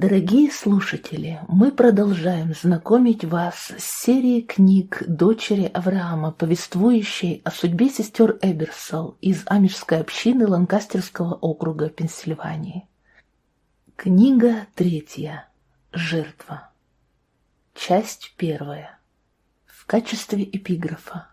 Дорогие слушатели, мы продолжаем знакомить вас с серией книг дочери Авраама, повествующей о судьбе сестер Эберсол из Амишской общины Ланкастерского округа Пенсильвании. Книга третья. Жертва. Часть первая. В качестве эпиграфа.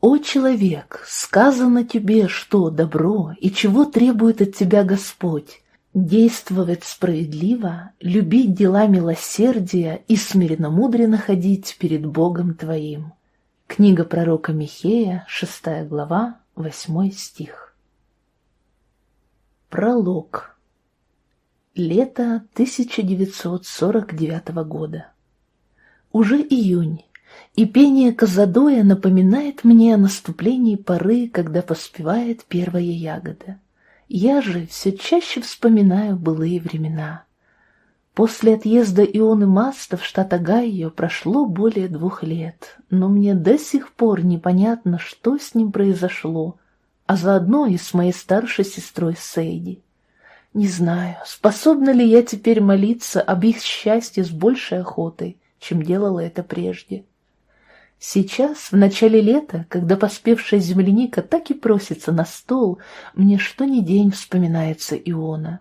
«О человек, сказано тебе, что добро и чего требует от тебя Господь, Действовать справедливо, любить дела милосердия и смиренно-мудре ходить перед Богом твоим. Книга пророка Михея, шестая глава, восьмой стих. Пролог. Лето 1949 года. Уже июнь, и пение Казадоя напоминает мне о наступлении поры, когда поспевает первая ягода. Я же все чаще вспоминаю былые времена. После отъезда Ионы Маста в штат Огайо прошло более двух лет, но мне до сих пор непонятно, что с ним произошло, а заодно и с моей старшей сестрой Сейди. Не знаю, способна ли я теперь молиться об их счастье с большей охотой, чем делала это прежде. Сейчас, в начале лета, когда поспевшая земляника так и просится на стол, мне что ни день вспоминается Иона.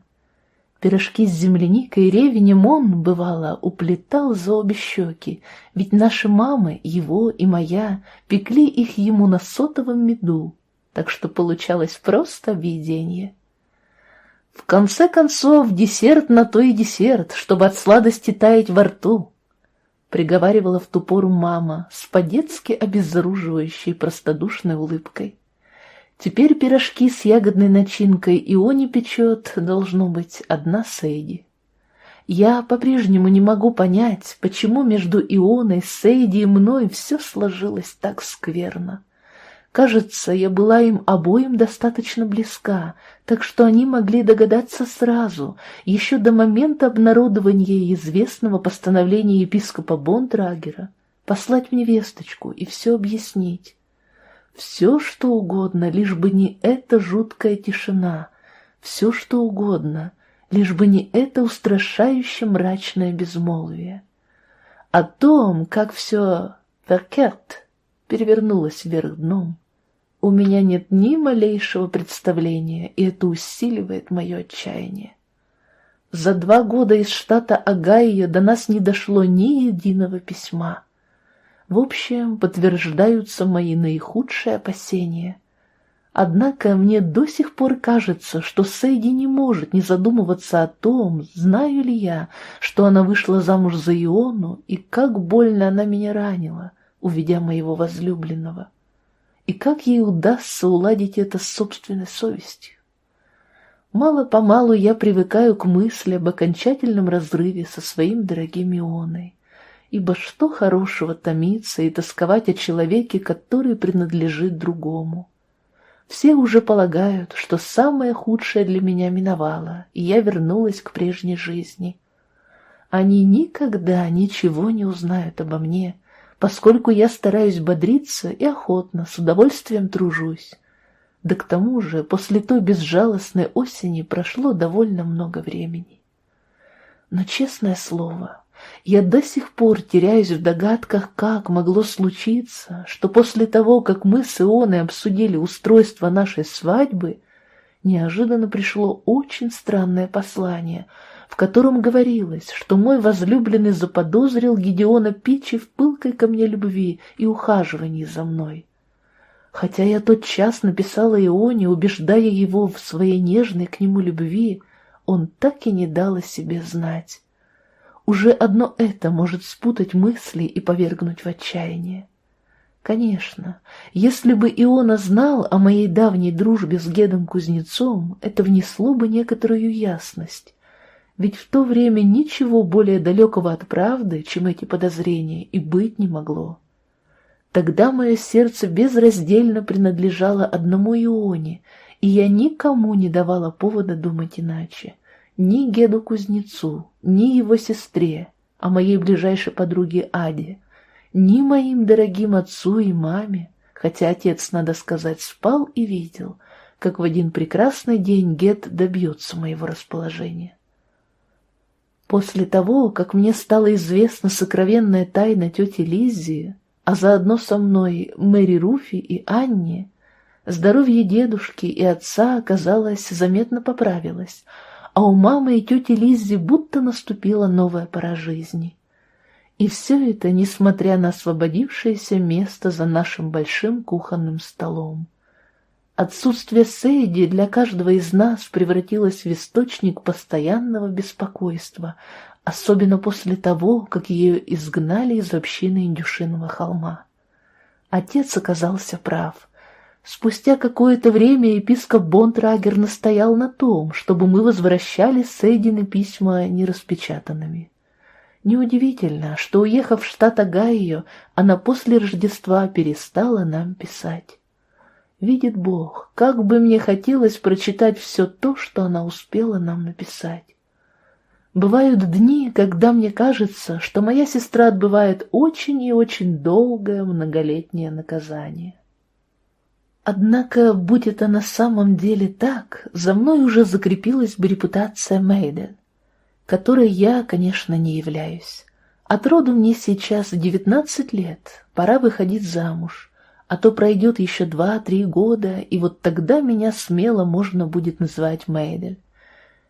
Пирожки с земляникой ревенем он, бывало, уплетал за обе щеки, ведь наши мамы, его и моя, пекли их ему на сотовом меду, так что получалось просто видение. В конце концов, десерт на то и десерт, чтобы от сладости таять во рту, приговаривала в ту пору мама с по-детски обезоруживающей простодушной улыбкой. Теперь пирожки с ягодной начинкой Ионе печет, должно быть, одна Сейди. Я по-прежнему не могу понять, почему между Ионой, Сейди и мной все сложилось так скверно. Кажется, я была им обоим достаточно близка, так что они могли догадаться сразу, еще до момента обнародования известного постановления епископа Бондрагера, послать мне весточку и все объяснить. Все, что угодно, лишь бы не эта жуткая тишина, все, что угодно, лишь бы не это устрашающе мрачное безмолвие. О том, как все «веркерт» перевернулось вверх дном, у меня нет ни малейшего представления, и это усиливает мое отчаяние. За два года из штата Огайо до нас не дошло ни единого письма. В общем, подтверждаются мои наихудшие опасения. Однако мне до сих пор кажется, что Сэйди не может не задумываться о том, знаю ли я, что она вышла замуж за Иону и как больно она меня ранила, увидя моего возлюбленного и как ей удастся уладить это с собственной совестью. Мало-помалу я привыкаю к мысли об окончательном разрыве со своим дорогим Ионой, ибо что хорошего томиться и тосковать о человеке, который принадлежит другому. Все уже полагают, что самое худшее для меня миновало, и я вернулась к прежней жизни. Они никогда ничего не узнают обо мне, поскольку я стараюсь бодриться и охотно, с удовольствием тружусь. Да к тому же после той безжалостной осени прошло довольно много времени. Но, честное слово, я до сих пор теряюсь в догадках, как могло случиться, что после того, как мы с Ионой обсудили устройство нашей свадьбы, неожиданно пришло очень странное послание — в котором говорилось, что мой возлюбленный заподозрил Гедеона Пичи в пылкой ко мне любви и ухаживании за мной. Хотя я тот час написала Ионе, убеждая его в своей нежной к нему любви, он так и не дал о себе знать. Уже одно это может спутать мысли и повергнуть в отчаяние. Конечно, если бы Иона знал о моей давней дружбе с Гедом Кузнецом, это внесло бы некоторую ясность. Ведь в то время ничего более далекого от правды, чем эти подозрения, и быть не могло. Тогда мое сердце безраздельно принадлежало одному Ионе, и я никому не давала повода думать иначе. Ни Геду Кузнецу, ни его сестре, а моей ближайшей подруге Аде, ни моим дорогим отцу и маме, хотя отец, надо сказать, спал и видел, как в один прекрасный день Гед добьется моего расположения. После того, как мне стала известна сокровенная тайна тети Лиззи, а заодно со мной Мэри Руфи и Анни, здоровье дедушки и отца, казалось, заметно поправилось, а у мамы и тети Лиззи будто наступила новая пора жизни. И все это, несмотря на освободившееся место за нашим большим кухонным столом. Отсутствие Сейди для каждого из нас превратилось в источник постоянного беспокойства, особенно после того, как ее изгнали из общины Индюшиного холма. Отец оказался прав. Спустя какое-то время епископ Бонтрагер настоял на том, чтобы мы возвращали Сейдины письма нераспечатанными. Неудивительно, что, уехав в штат Огайо, она после Рождества перестала нам писать. Видит Бог, как бы мне хотелось прочитать все то, что она успела нам написать. Бывают дни, когда мне кажется, что моя сестра отбывает очень и очень долгое многолетнее наказание. Однако, будь это на самом деле так, за мной уже закрепилась бы репутация Мейден, которой я, конечно, не являюсь. От роду мне сейчас девятнадцать лет, пора выходить замуж а то пройдет еще два-три года, и вот тогда меня смело можно будет называть Мейдель.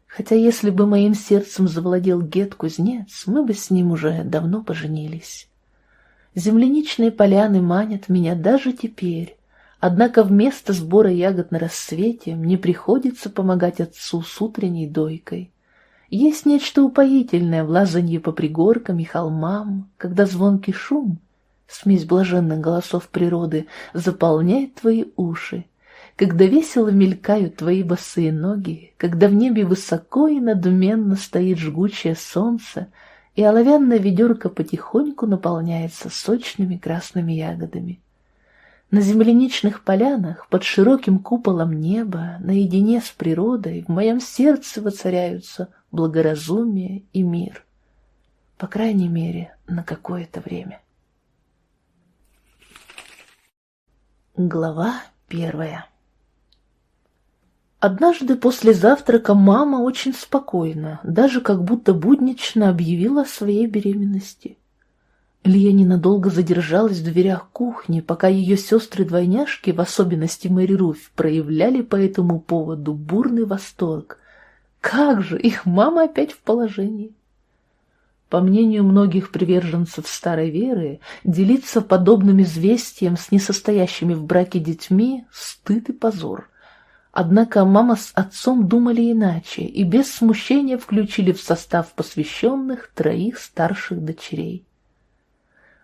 Хотя если бы моим сердцем завладел Гет-кузнец, мы бы с ним уже давно поженились. Земляничные поляны манят меня даже теперь, однако вместо сбора ягод на рассвете мне приходится помогать отцу с утренней дойкой. Есть нечто упоительное в лазанье по пригоркам и холмам, когда звонкий шум — смесь блаженных голосов природы, заполняет твои уши, когда весело мелькают твои босые ноги, когда в небе высоко и надменно стоит жгучее солнце, и оловянная ведерко потихоньку наполняется сочными красными ягодами. На земляничных полянах, под широким куполом неба, наедине с природой, в моем сердце воцаряются благоразумие и мир. По крайней мере, на какое-то время. Глава первая Однажды после завтрака мама очень спокойно, даже как будто буднично объявила о своей беременности. Лия ненадолго задержалась в дверях кухни, пока ее сестры-двойняшки, в особенности Мэри Руфь, проявляли по этому поводу бурный восторг. Как же, их мама опять в положении! По мнению многих приверженцев старой веры, делиться подобным известием с несостоящими в браке детьми – стыд и позор. Однако мама с отцом думали иначе и без смущения включили в состав посвященных троих старших дочерей.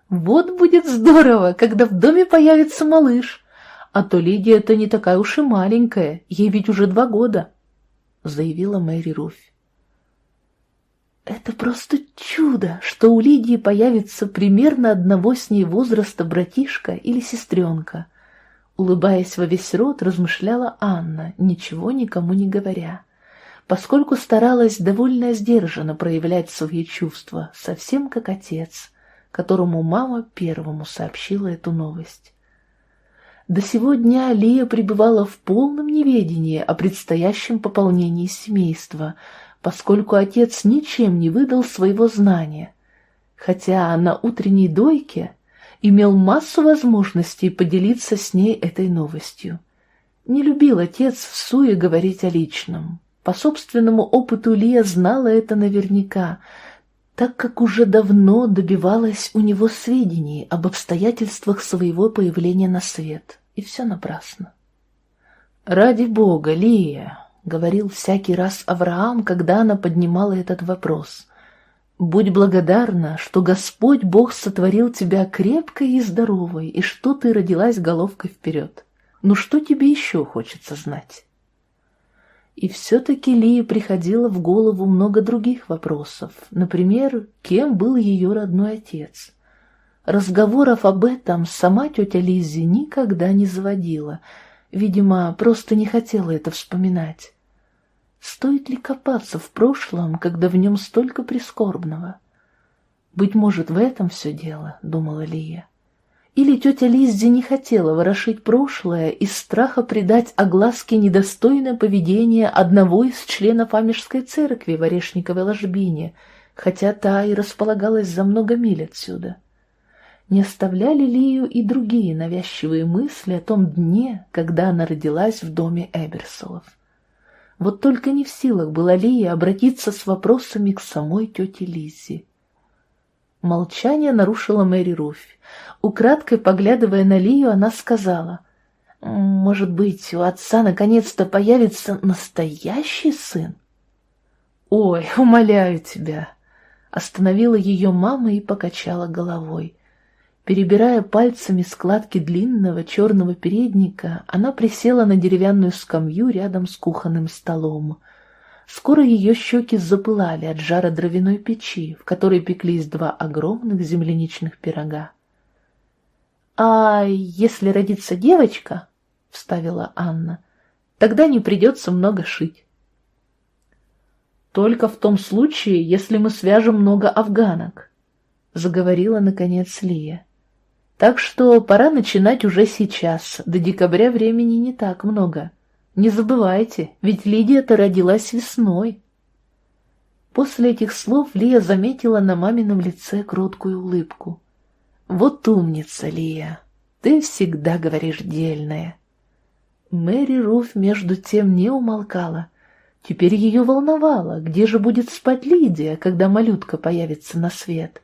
«Вот будет здорово, когда в доме появится малыш, а то Лидия-то не такая уж и маленькая, ей ведь уже два года», — заявила Мэри Руфь. Это просто чудо, что у Лидии появится примерно одного с ней возраста братишка или сестренка. Улыбаясь во весь рот, размышляла Анна, ничего никому не говоря, поскольку старалась довольно сдержанно проявлять свои чувства, совсем как отец, которому мама первому сообщила эту новость. До сего дня Лия пребывала в полном неведении о предстоящем пополнении семейства — поскольку отец ничем не выдал своего знания, хотя на утренней дойке имел массу возможностей поделиться с ней этой новостью. Не любил отец в суе говорить о личном. По собственному опыту Лия знала это наверняка, так как уже давно добивалась у него сведений об обстоятельствах своего появления на свет, и все напрасно. «Ради бога, Лия!» Говорил всякий раз Авраам, когда она поднимала этот вопрос. «Будь благодарна, что Господь Бог сотворил тебя крепкой и здоровой, и что ты родилась головкой вперед. Ну что тебе еще хочется знать?» И все-таки Лии приходило в голову много других вопросов. Например, кем был ее родной отец? Разговоров об этом сама тетя Лиззи никогда не заводила. Видимо, просто не хотела это вспоминать. Стоит ли копаться в прошлом, когда в нем столько прискорбного? Быть может, в этом все дело, думала Лия. Или тетя Лиззи не хотела ворошить прошлое из страха придать огласке недостойное поведение одного из членов Амежской церкви в Орешниковой ложбине, хотя та и располагалась за много миль отсюда. Не оставляли Лию и другие навязчивые мысли о том дне, когда она родилась в доме Эберсолов. Вот только не в силах была Лия обратиться с вопросами к самой тете Лизе. Молчание нарушила Мэри Руфь. Украдкой поглядывая на Лию, она сказала, «Может быть, у отца наконец-то появится настоящий сын?» «Ой, умоляю тебя!» Остановила ее мама и покачала головой. Перебирая пальцами складки длинного черного передника, она присела на деревянную скамью рядом с кухонным столом. Скоро ее щеки запылали от жара дровяной печи, в которой пеклись два огромных земляничных пирога. «А если родится девочка, — вставила Анна, — тогда не придется много шить». «Только в том случае, если мы свяжем много афганок», — заговорила, наконец, Лия. «Так что пора начинать уже сейчас, до декабря времени не так много». Не забывайте, ведь Лидия-то родилась весной. После этих слов Лия заметила на мамином лице кроткую улыбку. «Вот умница, Лия, ты всегда говоришь дельное». Мэри Руф между тем не умолкала. Теперь ее волновало, где же будет спать Лидия, когда малютка появится на свет.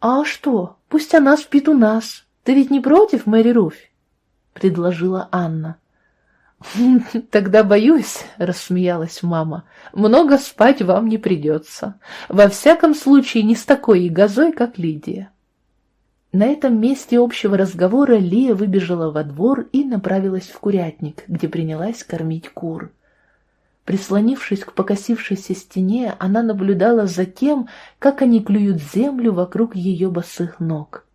«А что, пусть она спит у нас. Ты ведь не против, Мэри Руф?» — предложила Анна. «Тогда боюсь», — рассмеялась мама, — «много спать вам не придется. Во всяком случае, не с такой ягозой, как Лидия». На этом месте общего разговора Лия выбежала во двор и направилась в курятник, где принялась кормить кур. Прислонившись к покосившейся стене, она наблюдала за тем, как они клюют землю вокруг ее босых ног.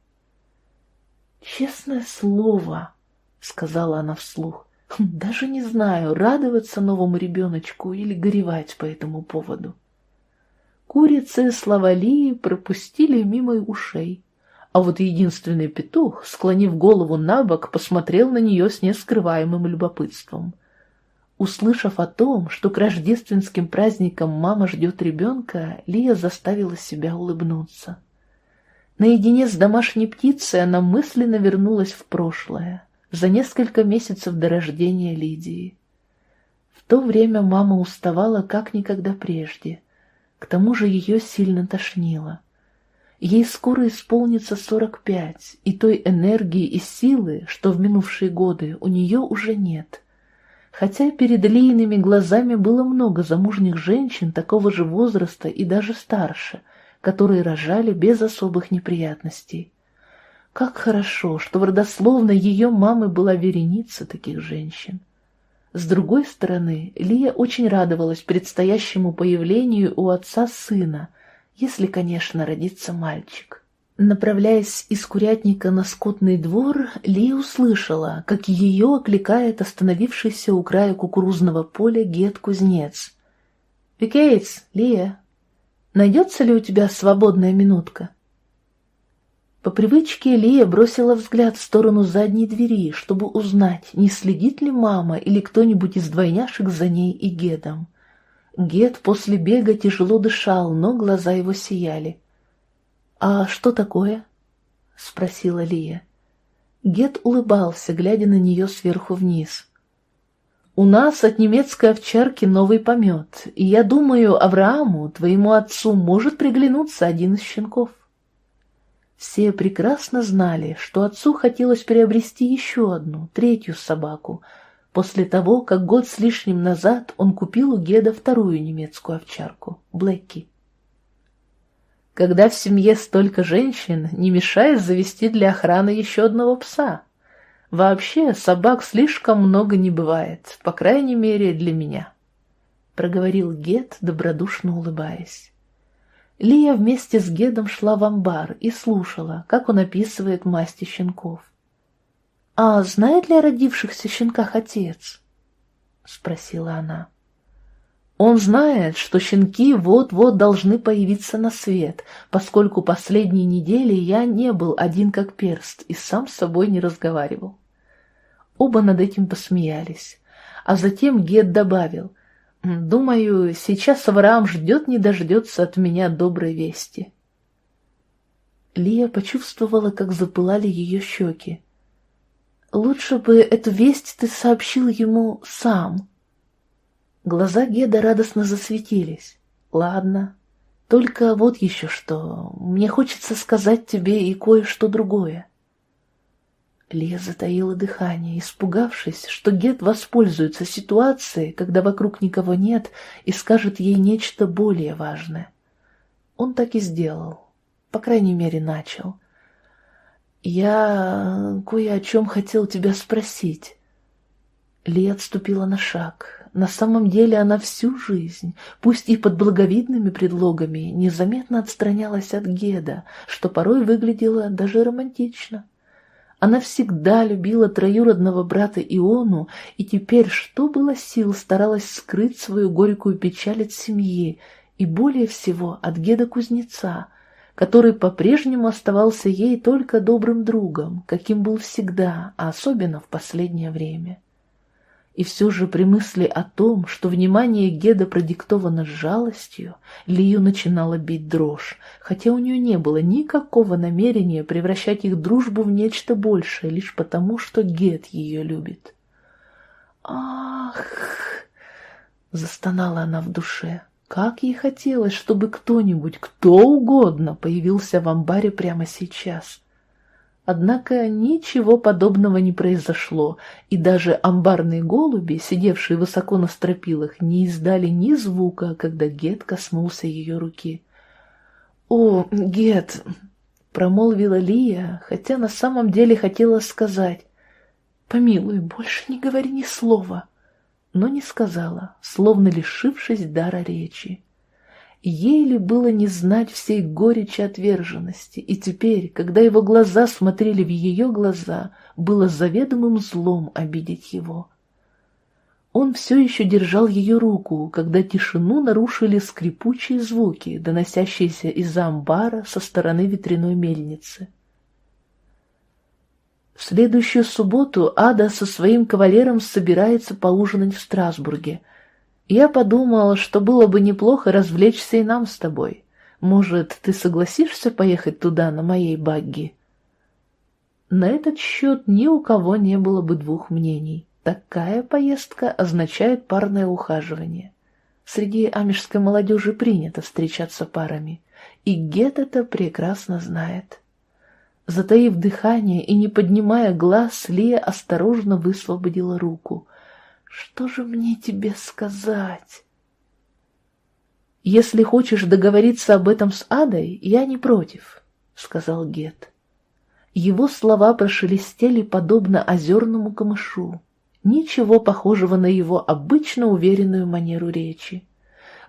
«Честное слово», — сказала она вслух, — даже не знаю, радоваться новому ребеночку или горевать по этому поводу. Курицы слова Лии пропустили мимо ушей, а вот единственный петух, склонив голову на бок, посмотрел на нее с нескрываемым любопытством. Услышав о том, что к рождественским праздникам мама ждет ребенка, Лия заставила себя улыбнуться. Наедине с домашней птицей она мысленно вернулась в прошлое, за несколько месяцев до рождения Лидии. В то время мама уставала как никогда прежде, к тому же ее сильно тошнило. Ей скоро исполнится сорок пять, и той энергии и силы, что в минувшие годы у нее уже нет. Хотя перед Лийными глазами было много замужних женщин такого же возраста и даже старше, которые рожали без особых неприятностей. Как хорошо, что в родословной ее мамы была вереница таких женщин. С другой стороны, Лия очень радовалась предстоящему появлению у отца сына, если, конечно, родится мальчик. Направляясь из курятника на скотный двор, Лия услышала, как ее окликает остановившийся у края кукурузного поля Гет-кузнец. «Викейтс, Лия, найдется ли у тебя свободная минутка?» По привычке Лия бросила взгляд в сторону задней двери, чтобы узнать, не следит ли мама или кто-нибудь из двойняшек за ней и Гедом. Гед после бега тяжело дышал, но глаза его сияли. «А что такое?» — спросила Лия. Гед улыбался, глядя на нее сверху вниз. «У нас от немецкой овчарки новый помет, и я думаю, Аврааму, твоему отцу, может приглянуться один из щенков». Все прекрасно знали, что отцу хотелось приобрести еще одну, третью собаку, после того, как год с лишним назад он купил у Геда вторую немецкую овчарку, Блэки. Когда в семье столько женщин, не мешает завести для охраны еще одного пса. Вообще, собак слишком много не бывает, по крайней мере, для меня, — проговорил Гед, добродушно улыбаясь. Лия вместе с Гедом шла в амбар и слушала, как он описывает масти щенков. «А знает ли о родившихся щенках отец?» — спросила она. «Он знает, что щенки вот-вот должны появиться на свет, поскольку последние недели я не был один как перст и сам с собой не разговаривал». Оба над этим посмеялись, а затем Гед добавил — Думаю, сейчас Авраам ждет не дождется от меня доброй вести. Лия почувствовала, как запылали ее щеки. Лучше бы эту весть ты сообщил ему сам. Глаза Геда радостно засветились. Ладно, только вот еще что. Мне хочется сказать тебе и кое-что другое. Лия затаила дыхание, испугавшись, что Гет воспользуется ситуацией, когда вокруг никого нет, и скажет ей нечто более важное. Он так и сделал, по крайней мере, начал. «Я кое о чем хотел тебя спросить». Лия отступила на шаг. На самом деле она всю жизнь, пусть и под благовидными предлогами, незаметно отстранялась от Геда, что порой выглядело даже романтично. Она всегда любила троюродного брата Иону, и теперь, что было сил, старалась скрыть свою горькую печаль от семьи, и более всего от Геда-кузнеца, который по-прежнему оставался ей только добрым другом, каким был всегда, а особенно в последнее время. И все же при мысли о том, что внимание Геда продиктовано жалостью, Лию начинала бить дрожь, хотя у нее не было никакого намерения превращать их дружбу в нечто большее, лишь потому, что Гед ее любит. «Ах!» — застонала она в душе. Как ей хотелось, чтобы кто-нибудь, кто угодно, появился в амбаре прямо сейчас. Однако ничего подобного не произошло, и даже амбарные голуби, сидевшие высоко на стропилах, не издали ни звука, когда Гет коснулся ее руки. «О, Гет!» — промолвила Лия, хотя на самом деле хотела сказать. «Помилуй, больше не говори ни слова», но не сказала, словно лишившись дара речи. Ей ли было не знать всей горечи отверженности, и теперь, когда его глаза смотрели в ее глаза, было заведомым злом обидеть его. Он все еще держал ее руку, когда тишину нарушили скрипучие звуки, доносящиеся из-за амбара со стороны ветряной мельницы. В следующую субботу Ада со своим кавалером собирается поужинать в Страсбурге — я подумала, что было бы неплохо развлечься и нам с тобой. Может, ты согласишься поехать туда на моей багги?» На этот счет ни у кого не было бы двух мнений. Такая поездка означает парное ухаживание. Среди амишской молодежи принято встречаться парами, и Гет это прекрасно знает. Затаив дыхание и не поднимая глаз, Лия осторожно высвободила руку. Что же мне тебе сказать? Если хочешь договориться об этом с Адой, я не против, сказал Гет. Его слова прошелестели подобно озерному камышу. Ничего похожего на его обычно уверенную манеру речи.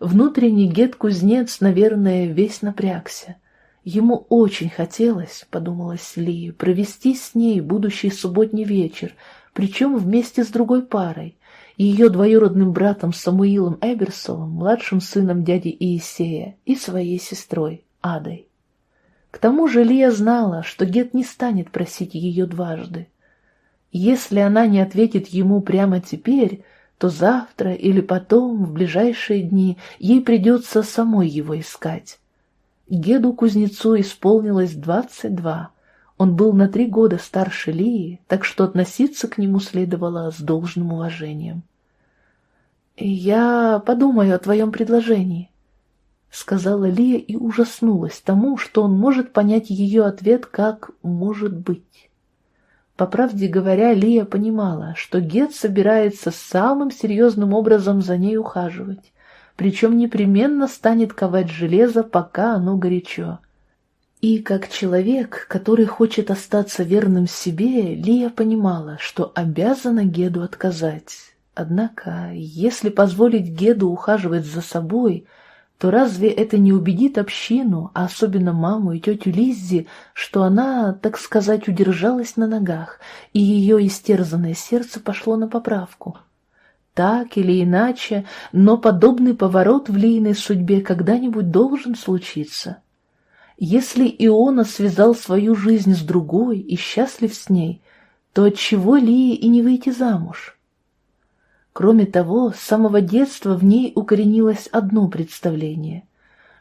Внутренний Гет-кузнец, наверное, весь напрягся. Ему очень хотелось, подумалась Ли, провести с ней будущий субботний вечер, причем вместе с другой парой, ее двоюродным братом Самуилом Эберсовым, младшим сыном дяди Иисея и своей сестрой Адой. К тому же Лия знала, что Гет не станет просить ее дважды. Если она не ответит ему прямо теперь, то завтра или потом, в ближайшие дни, ей придется самой его искать. Геду-кузнецу исполнилось двадцать два. Он был на три года старше Лии, так что относиться к нему следовало с должным уважением. «Я подумаю о твоем предложении», — сказала Лия и ужаснулась тому, что он может понять ее ответ как «может быть». По правде говоря, Лия понимала, что Гет собирается самым серьезным образом за ней ухаживать, причем непременно станет ковать железо, пока оно горячо. И как человек, который хочет остаться верным себе, Лия понимала, что обязана Геду отказать. Однако, если позволить Геду ухаживать за собой, то разве это не убедит общину, а особенно маму и тетю Лиззи, что она, так сказать, удержалась на ногах, и ее истерзанное сердце пошло на поправку? Так или иначе, но подобный поворот в Лийной судьбе когда-нибудь должен случиться. Если Иона связал свою жизнь с другой и счастлив с ней, то отчего Лии и не выйти замуж? Кроме того, с самого детства в ней укоренилось одно представление.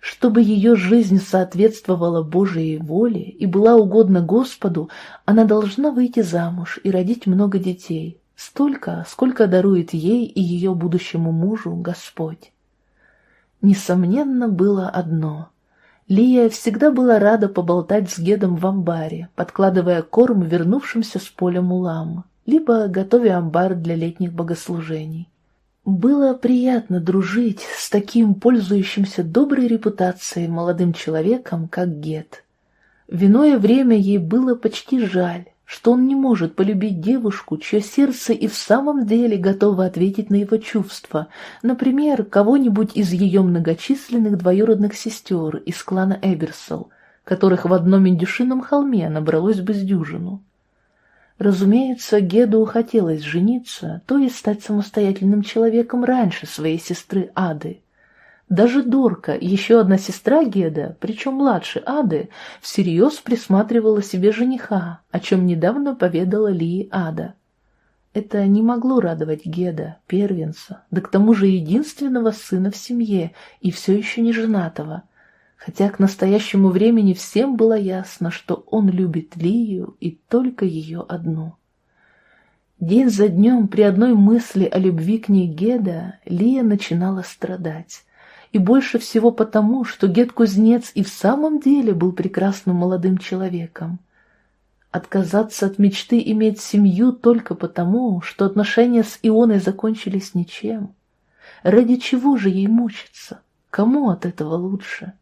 Чтобы ее жизнь соответствовала Божьей воле и была угодна Господу, она должна выйти замуж и родить много детей, столько, сколько дарует ей и ее будущему мужу Господь. Несомненно, было одно. Лия всегда была рада поболтать с Гедом в амбаре, подкладывая корм вернувшимся с поля мулам, либо готовя амбар для летних богослужений. Было приятно дружить с таким пользующимся доброй репутацией молодым человеком, как Гет. В иное время ей было почти жаль, что он не может полюбить девушку, чье сердце и в самом деле готово ответить на его чувства, например, кого-нибудь из ее многочисленных двоюродных сестер из клана Эберсол, которых в одном индюшином холме набралось бы с дюжину. Разумеется, Геду хотелось жениться, то есть стать самостоятельным человеком раньше своей сестры Ады, даже Дорка, еще одна сестра Геда, причем младше Ады, всерьез присматривала себе жениха, о чем недавно поведала Ли Ада. Это не могло радовать Геда, первенца, да к тому же единственного сына в семье и все еще не женатого, хотя к настоящему времени всем было ясно, что он любит Лию и только ее одну. День за днем при одной мысли о любви к ней Геда Лия начинала страдать и больше всего потому, что Гет-кузнец и в самом деле был прекрасным молодым человеком. Отказаться от мечты иметь семью только потому, что отношения с Ионой закончились ничем. Ради чего же ей мучиться? Кому от этого лучше?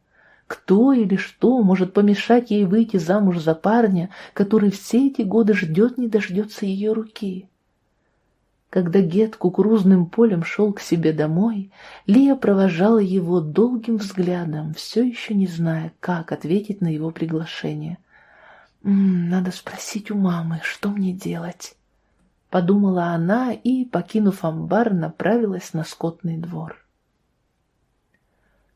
Кто или что может помешать ей выйти замуж за парня, который все эти годы ждет не дождется ее руки? Когда Гет кукурузным полем шел к себе домой, Лия провожала его долгим взглядом, все еще не зная, как ответить на его приглашение. «М -м, «Надо спросить у мамы, что мне делать?» Подумала она и, покинув амбар, направилась на скотный двор.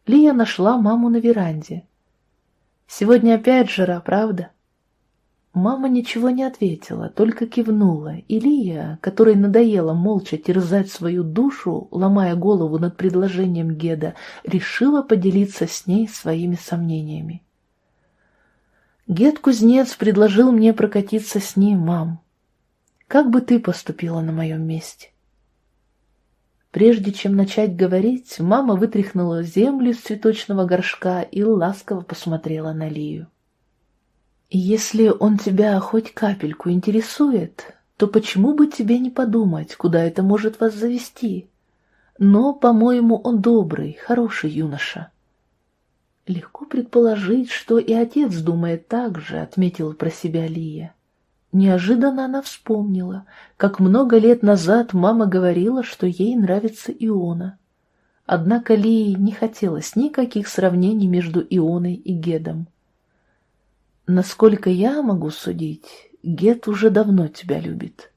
Лия нашла маму на веранде. «Сегодня опять жара, правда?» Мама ничего не ответила, только кивнула, и Лия, которой надоело молча терзать свою душу, ломая голову над предложением Геда, решила поделиться с ней своими сомнениями. «Гед-кузнец предложил мне прокатиться с ним, мам. Как бы ты поступила на моем месте?» Прежде чем начать говорить, мама вытряхнула землю из цветочного горшка и ласково посмотрела на Лию. Если он тебя хоть капельку интересует, то почему бы тебе не подумать, куда это может вас завести? Но, по-моему, он добрый, хороший юноша. Легко предположить, что и отец думает так же, отметила про себя Лия. Неожиданно она вспомнила, как много лет назад мама говорила, что ей нравится Иона. Однако Лии не хотелось никаких сравнений между Ионой и Гедом. Насколько я могу судить, Гет уже давно тебя любит.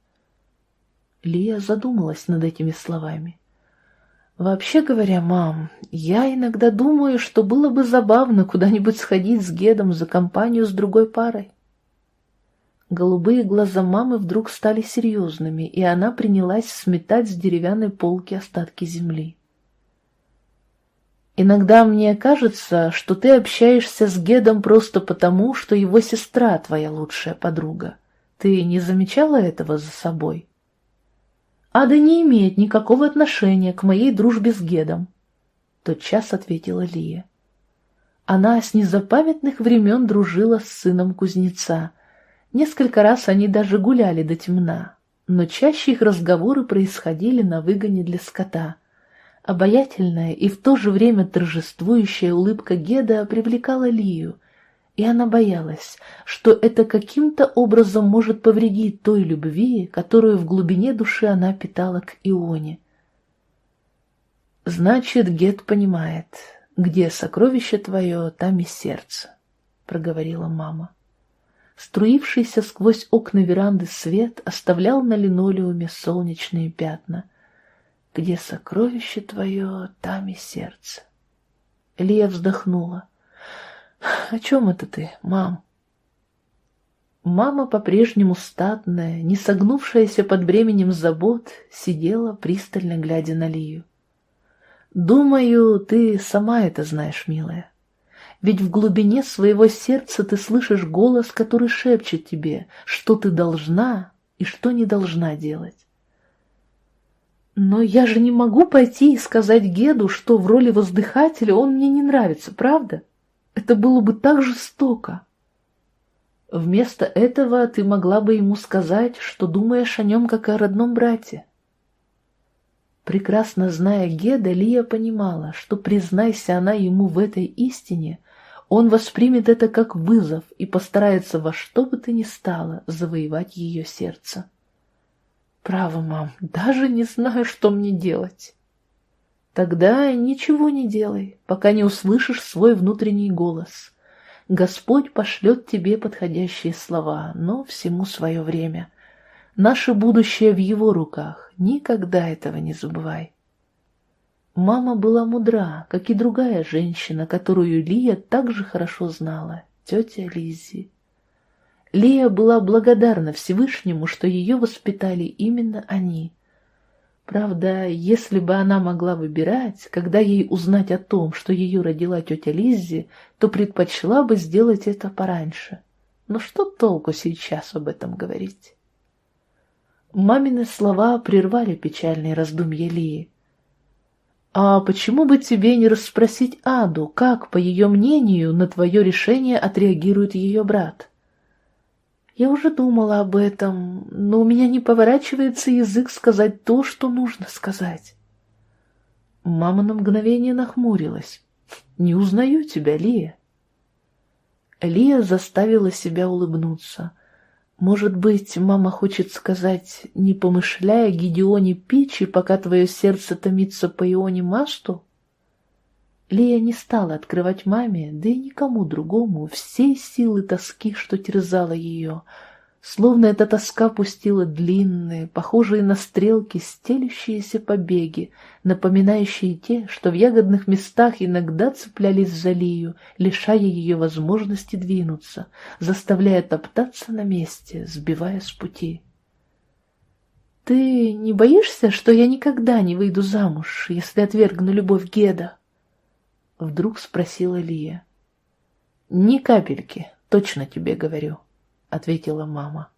Лия задумалась над этими словами. Вообще говоря, мам, я иногда думаю, что было бы забавно куда-нибудь сходить с Гедом за компанию с другой парой. Голубые глаза мамы вдруг стали серьезными, и она принялась сметать с деревянной полки остатки земли. Иногда мне кажется, что ты общаешься с Гедом просто потому, что его сестра твоя лучшая подруга. Ты не замечала этого за собой? Ада не имеет никакого отношения к моей дружбе с Гедом, тотчас ответила Лия. Она с незапамятных времен дружила с сыном кузнеца. Несколько раз они даже гуляли до темна, но чаще их разговоры происходили на выгоне для скота — Обаятельная и в то же время торжествующая улыбка Геда привлекала Лию, и она боялась, что это каким-то образом может повредить той любви, которую в глубине души она питала к Ионе. «Значит, Гед понимает, где сокровище твое, там и сердце», — проговорила мама. Струившийся сквозь окна веранды свет оставлял на линолеуме солнечные пятна — где сокровище твое, там и сердце. Лия вздохнула. — О чем это ты, мам? Мама, по-прежнему статная, не согнувшаяся под бременем забот, сидела, пристально глядя на Лию. «Думаю, ты сама это знаешь, милая. Ведь в глубине своего сердца ты слышишь голос, который шепчет тебе, что ты должна и что не должна делать. Но я же не могу пойти и сказать Геду, что в роли воздыхателя он мне не нравится, правда? Это было бы так жестоко. Вместо этого ты могла бы ему сказать, что думаешь о нем как о родном брате. Прекрасно зная Геда, Лия понимала, что, признайся она ему в этой истине, он воспримет это как вызов и постарается во что бы то ни стало завоевать ее сердце. «Право, мам, даже не знаю, что мне делать». «Тогда ничего не делай, пока не услышишь свой внутренний голос». Господь пошлет тебе подходящие слова, но всему свое время. Наше будущее в Его руках, никогда этого не забывай. Мама была мудра, как и другая женщина, которую Лия также хорошо знала, тетя Лиззи. Лия была благодарна Всевышнему, что ее воспитали именно они, Правда, если бы она могла выбирать, когда ей узнать о том, что ее родила тетя Лиззи, то предпочла бы сделать это пораньше. Но что толку сейчас об этом говорить? Мамины слова прервали печальные раздумья Лии. «А почему бы тебе не расспросить Аду, как, по ее мнению, на твое решение отреагирует ее брат?» Я уже думала об этом, но у меня не поворачивается язык сказать то, что нужно сказать. Мама на мгновение нахмурилась. «Не узнаю тебя, Лия». Лия заставила себя улыбнуться. Может быть, мама хочет сказать, не помышляя Гедеоне Пичи, пока твое сердце томится по Ионе Масту? Лея не стала открывать маме, да и никому другому, всей силы тоски, что терзала ее, словно эта тоска пустила длинные, похожие на стрелки, стелющиеся побеги, напоминающие те, что в ягодных местах иногда цеплялись за Лию, лишая ее возможности двинуться, заставляя топтаться на месте, сбивая с пути. «Ты не боишься, что я никогда не выйду замуж, если отвергну любовь Геда?» — вдруг спросила Лия. «Ни капельки, точно тебе говорю», — ответила мама.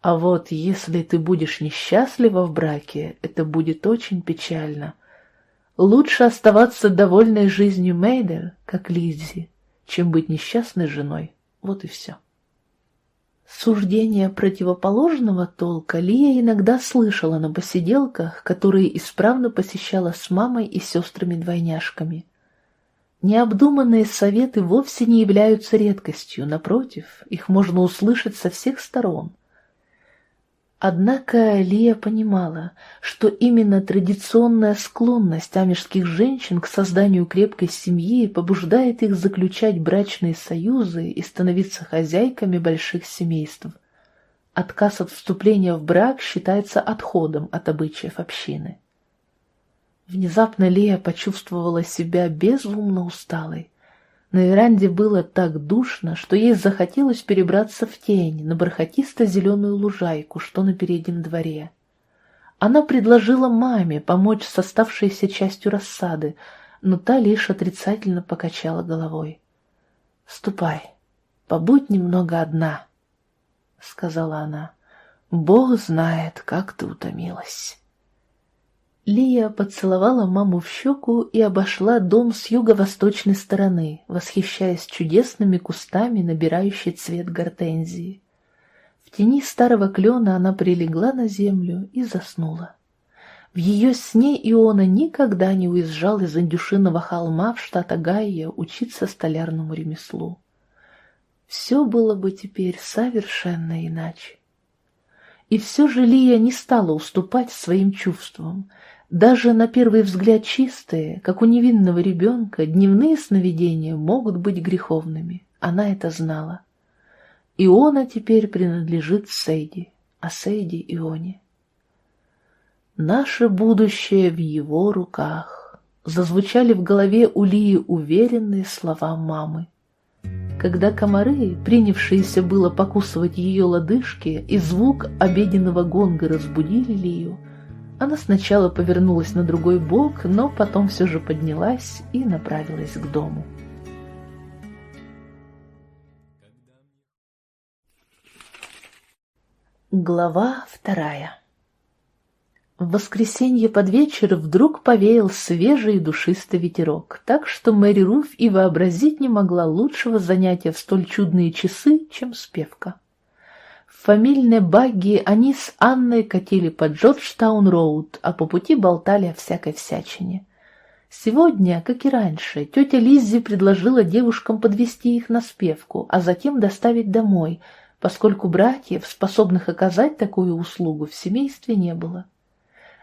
«А вот если ты будешь несчастлива в браке, это будет очень печально. Лучше оставаться довольной жизнью Мейдер, как Лиззи, чем быть несчастной женой. Вот и все». Суждения противоположного толка Лия иногда слышала на посиделках, которые исправно посещала с мамой и сестрами-двойняшками. Необдуманные советы вовсе не являются редкостью, напротив, их можно услышать со всех сторон. Однако Лия понимала, что именно традиционная склонность амежских женщин к созданию крепкой семьи побуждает их заключать брачные союзы и становиться хозяйками больших семейств. Отказ от вступления в брак считается отходом от обычаев общины. Внезапно Лея почувствовала себя безумно усталой. На веранде было так душно, что ей захотелось перебраться в тень на бархатисто-зеленую лужайку, что на переднем дворе. Она предложила маме помочь с оставшейся частью рассады, но та лишь отрицательно покачала головой. «Ступай, побудь немного одна», — сказала она. «Бог знает, как ты утомилась». Лия поцеловала маму в щеку и обошла дом с юго-восточной стороны, восхищаясь чудесными кустами, набирающей цвет гортензии. В тени старого клена она прилегла на землю и заснула. В ее сне Иона никогда не уезжал из Индюшиного холма в штат Огайо учиться столярному ремеслу. Все было бы теперь совершенно иначе. И все же Лия не стала уступать своим чувствам, даже на первый взгляд чистые, как у невинного ребенка, дневные сновидения могут быть греховными. Она это знала. Иона теперь принадлежит Сейди, а Сейди Ионе. Наше будущее в его руках. Зазвучали в голове у Лии уверенные слова мамы. Когда комары, принявшиеся было покусывать ее лодыжки, и звук обеденного гонга разбудили Лию, она сначала повернулась на другой бок, но потом все же поднялась и направилась к дому. Глава вторая В воскресенье под вечер вдруг повеял свежий и душистый ветерок, так что Мэри Руф и вообразить не могла лучшего занятия в столь чудные часы, чем спевка. В фамильной багги они с Анной катили по Джорджтаун-роуд, а по пути болтали о всякой всячине. Сегодня, как и раньше, тетя Лиззи предложила девушкам подвести их на спевку, а затем доставить домой — поскольку братьев, способных оказать такую услугу, в семействе не было.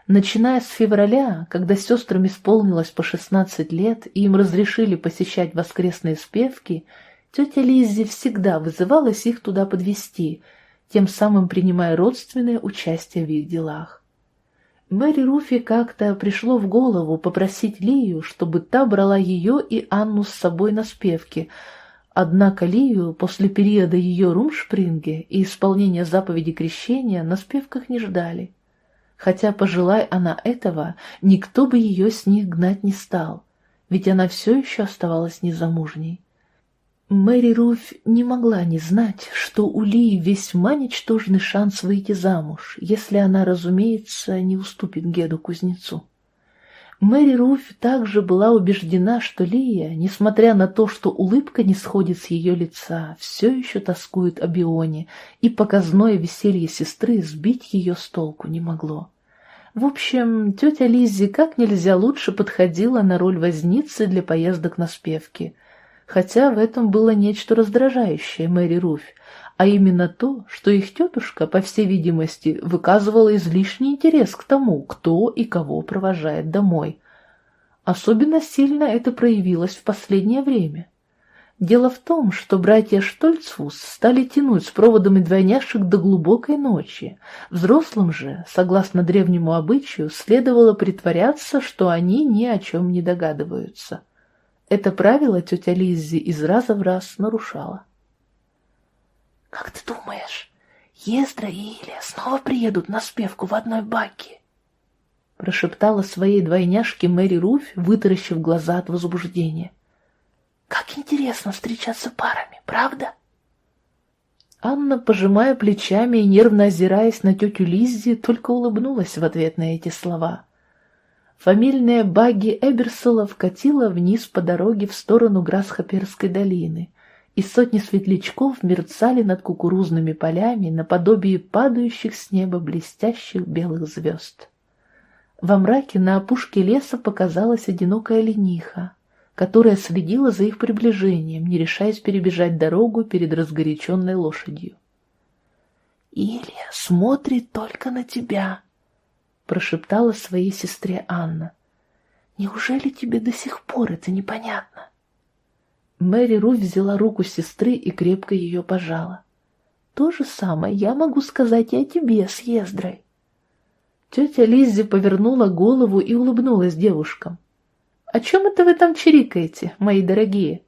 Начиная с февраля, когда сестрам исполнилось по 16 лет и им разрешили посещать воскресные спевки, тетя Лиззи всегда вызывалась их туда подвести, тем самым принимая родственное участие в их делах. Мэри Руфи как-то пришло в голову попросить Лию, чтобы та брала ее и Анну с собой на спевки – Однако Лию после периода ее румшпринге и исполнения заповеди крещения на спевках не ждали. Хотя, пожелай она этого, никто бы ее с них гнать не стал, ведь она все еще оставалась незамужней. Мэри Руфь не могла не знать, что у Лии весьма ничтожный шанс выйти замуж, если она, разумеется, не уступит Геду-кузнецу. Мэри Руф также была убеждена, что Лия, несмотря на то, что улыбка не сходит с ее лица, все еще тоскует о Бионе, и показное веселье сестры сбить ее с толку не могло. В общем, тетя Лиззи как нельзя лучше подходила на роль возницы для поездок на спевки, хотя в этом было нечто раздражающее Мэри Руфь, а именно то, что их тетушка, по всей видимости, выказывала излишний интерес к тому, кто и кого провожает домой. Особенно сильно это проявилось в последнее время. Дело в том, что братья Штольцфус стали тянуть с проводами двойняшек до глубокой ночи. Взрослым же, согласно древнему обычаю, следовало притворяться, что они ни о чем не догадываются. Это правило тетя Лиззи из раза в раз нарушала. «Как ты думаешь, Ездра и Илья снова приедут на спевку в одной баке?» Прошептала своей двойняшке Мэри Руфь, вытаращив глаза от возбуждения. «Как интересно встречаться парами, правда?» Анна, пожимая плечами и нервно озираясь на тетю Лиззи, только улыбнулась в ответ на эти слова. Фамильная багги Эберсола вкатила вниз по дороге в сторону Грасхоперской долины, и сотни светлячков мерцали над кукурузными полями наподобие падающих с неба блестящих белых звезд. Во мраке на опушке леса показалась одинокая лениха, которая следила за их приближением, не решаясь перебежать дорогу перед разгоряченной лошадью. «Илья смотрит только на тебя», — прошептала своей сестре Анна. «Неужели тебе до сих пор это непонятно?» Мэри Руф взяла руку сестры и крепко ее пожала. «То же самое я могу сказать и о тебе с Ездрой». Тетя Лиззи повернула голову и улыбнулась девушкам. «О чем это вы там чирикаете, мои дорогие?»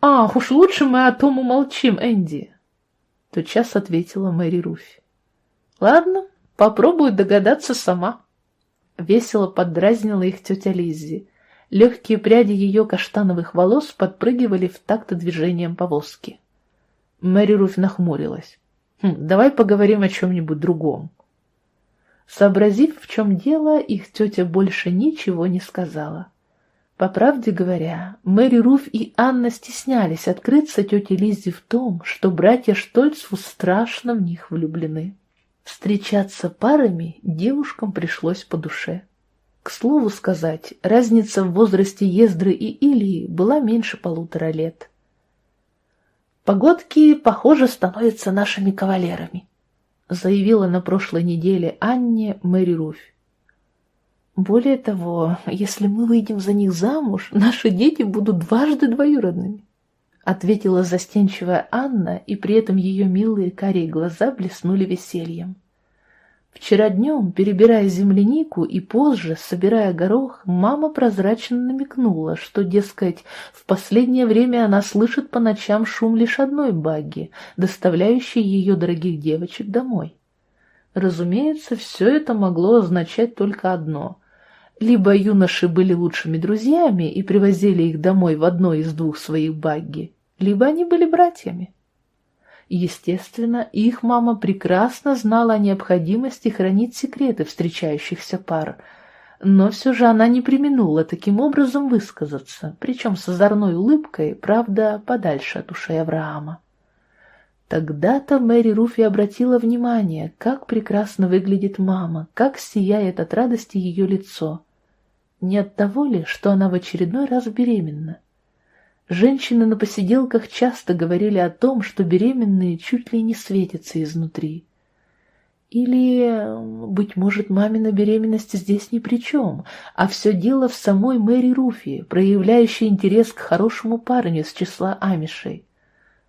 «Ах, уж лучше мы о том умолчим, Энди!» Тотчас ответила Мэри Руфь. «Ладно, попробую догадаться сама». Весело поддразнила их тетя Лиззи. Легкие пряди ее каштановых волос подпрыгивали в такт движением повозки. Мэри Руф нахмурилась. «Хм, «Давай поговорим о чем-нибудь другом». Сообразив, в чем дело, их тетя больше ничего не сказала. По правде говоря, Мэри Руф и Анна стеснялись открыться тете Лиззе в том, что братья Штольцву страшно в них влюблены. Встречаться парами девушкам пришлось по душе. К слову сказать, разница в возрасте Ездры и Илии была меньше полутора лет. «Погодки, похоже, становятся нашими кавалерами», заявила на прошлой неделе Анне Мэри Руфь. «Более того, если мы выйдем за них замуж, наши дети будут дважды двоюродными», ответила застенчивая Анна, и при этом ее милые карие глаза блеснули весельем. Вчера днем, перебирая землянику и позже, собирая горох, мама прозрачно намекнула, что, дескать, в последнее время она слышит по ночам шум лишь одной багги, доставляющей ее дорогих девочек домой. Разумеется, все это могло означать только одно. Либо юноши были лучшими друзьями и привозили их домой в одной из двух своих багги, либо они были братьями. Естественно, их мама прекрасно знала о необходимости хранить секреты встречающихся пар, но все же она не применула таким образом высказаться, причем с озорной улыбкой, правда, подальше от ушей Авраама. Тогда-то Мэри Руфи обратила внимание, как прекрасно выглядит мама, как сияет от радости ее лицо. Не от того ли, что она в очередной раз беременна? Женщины на посиделках часто говорили о том, что беременные чуть ли не светятся изнутри. Или, быть может, мамина беременность здесь ни при чем, а все дело в самой Мэри Руфи, проявляющей интерес к хорошему парню с числа амишей.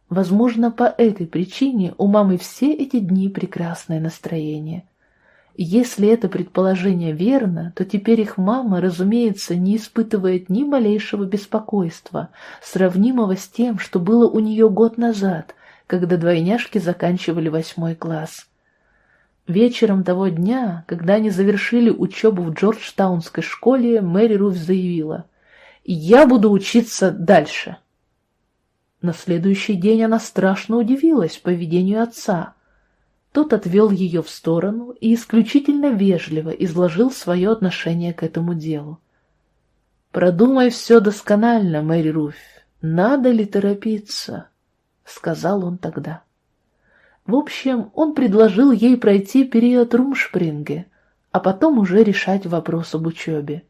Возможно, по этой причине у мамы все эти дни прекрасное настроение – если это предположение верно, то теперь их мама, разумеется, не испытывает ни малейшего беспокойства, сравнимого с тем, что было у нее год назад, когда двойняшки заканчивали восьмой класс. Вечером того дня, когда они завершили учебу в Джорджтаунской школе, Мэри Руф заявила «Я буду учиться дальше». На следующий день она страшно удивилась поведению отца – тот отвел ее в сторону и исключительно вежливо изложил свое отношение к этому делу. «Продумай все досконально, Мэри Руфь. Надо ли торопиться?» — сказал он тогда. В общем, он предложил ей пройти период Румшпринге, а потом уже решать вопрос об учебе.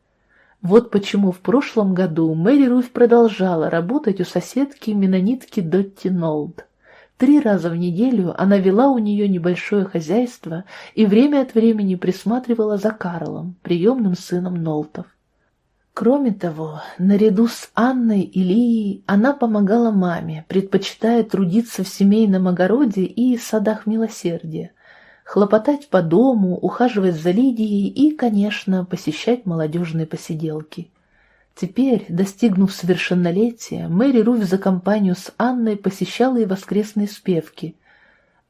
Вот почему в прошлом году Мэри Руфь продолжала работать у соседки Менонитки Дотти Нолд. Три раза в неделю она вела у нее небольшое хозяйство и время от времени присматривала за Карлом, приемным сыном Нолтов. Кроме того, наряду с Анной и Лией она помогала маме, предпочитая трудиться в семейном огороде и садах милосердия, хлопотать по дому, ухаживать за Лидией и, конечно, посещать молодежные посиделки. Теперь, достигнув совершеннолетия, Мэри Руф за компанию с Анной посещала и воскресные спевки.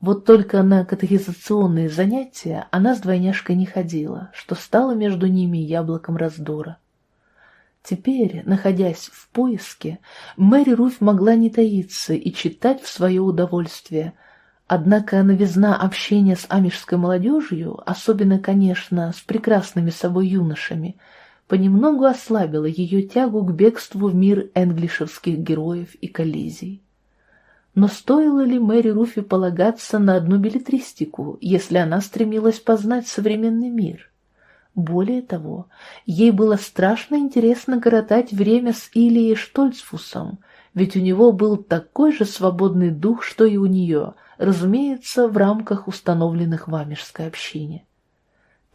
Вот только на катехизационные занятия она с двойняшкой не ходила, что стало между ними яблоком раздора. Теперь, находясь в поиске, Мэри Руф могла не таиться и читать в свое удовольствие, однако новизна общения с амишской молодежью, особенно, конечно, с прекрасными собой юношами – понемногу ослабила ее тягу к бегству в мир энглишевских героев и коллизий. Но стоило ли Мэри Руфи полагаться на одну билетристику, если она стремилась познать современный мир? Более того, ей было страшно интересно коротать время с Илией Штольцфусом, ведь у него был такой же свободный дух, что и у нее, разумеется, в рамках установленных в Амежской общине.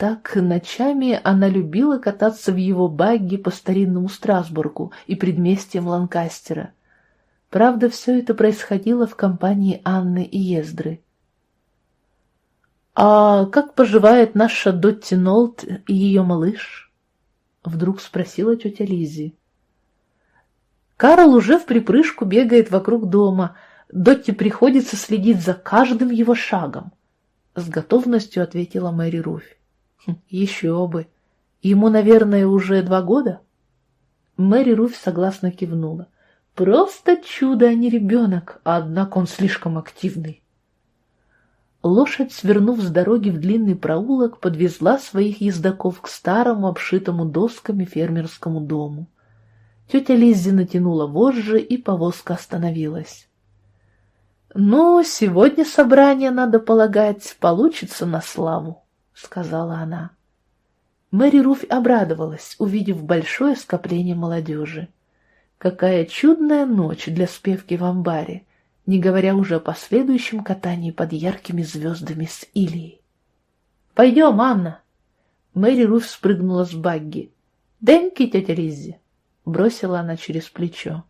Так ночами она любила кататься в его багги по старинному Страсбургу и предместьям Ланкастера. Правда, все это происходило в компании Анны и Ездры. «А как поживает наша Дотти Нолт и ее малыш?» — вдруг спросила тетя Лиззи. Карл уже в припрыжку бегает вокруг дома. Дотти приходится следить за каждым его шагом. С готовностью ответила Мэри Руфь. Еще бы. Ему, наверное, уже два года? Мэри Руфь согласно кивнула. Просто чудо, а не ребенок, однако он слишком активный. Лошадь, свернув с дороги в длинный проулок, подвезла своих ездаков к старому, обшитому досками фермерскому дому. Тетя Лиззи натянула вожжи, и повозка остановилась. «Ну, сегодня собрание, надо полагать, получится на славу», сказала она. Мэри Руфь обрадовалась, увидев большое скопление молодежи. Какая чудная ночь для спевки в амбаре, не говоря уже о последующем катании под яркими звездами с Илией. «Пойдем, Анна!» Мэри Руф спрыгнула с багги. «Деньки, тетя Лиззи!» — бросила она через плечо.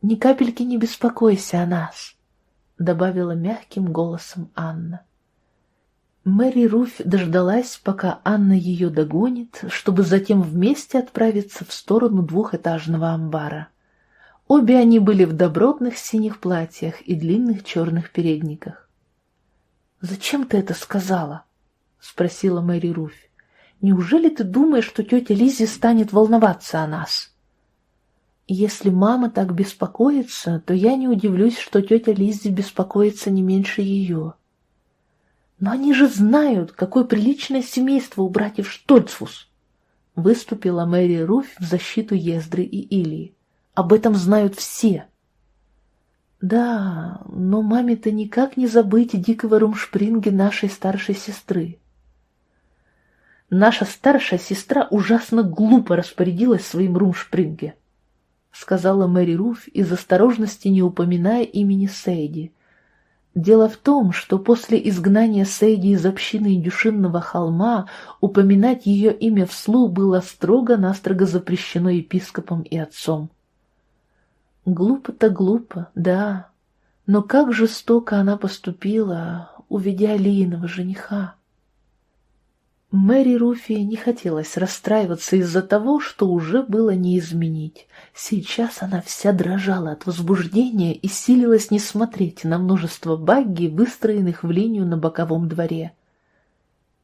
«Ни капельки не беспокойся о нас!» — добавила мягким голосом Анна. Мэри Руфь дождалась, пока Анна ее догонит, чтобы затем вместе отправиться в сторону двухэтажного амбара. Обе они были в добротных синих платьях и длинных черных передниках. «Зачем ты это сказала?» — спросила Мэри Руфь. «Неужели ты думаешь, что тетя Лиззи станет волноваться о нас?» «Если мама так беспокоится, то я не удивлюсь, что тетя Лиззи беспокоится не меньше ее. Но они же знают, какое приличное семейство у братьев Штольцфус!» Выступила Мэри Руфь в защиту Ездры и Илии. «Об этом знают все!» Да, но маме-то никак не забыть дикого румшпринги нашей старшей сестры. Наша старшая сестра ужасно глупо распорядилась своим румшпринге, сказала Мэри Руф из осторожности не упоминая имени Сейди. Дело в том, что после изгнания Сейди из общины Индюшинного холма упоминать ее имя вслух было строго-настрого запрещено епископом и отцом. Глупо-то глупо, да, но как жестоко она поступила, уведя Лииного жениха. Мэри Руфи не хотелось расстраиваться из-за того, что уже было не изменить. Сейчас она вся дрожала от возбуждения и силилась не смотреть на множество багги, выстроенных в линию на боковом дворе.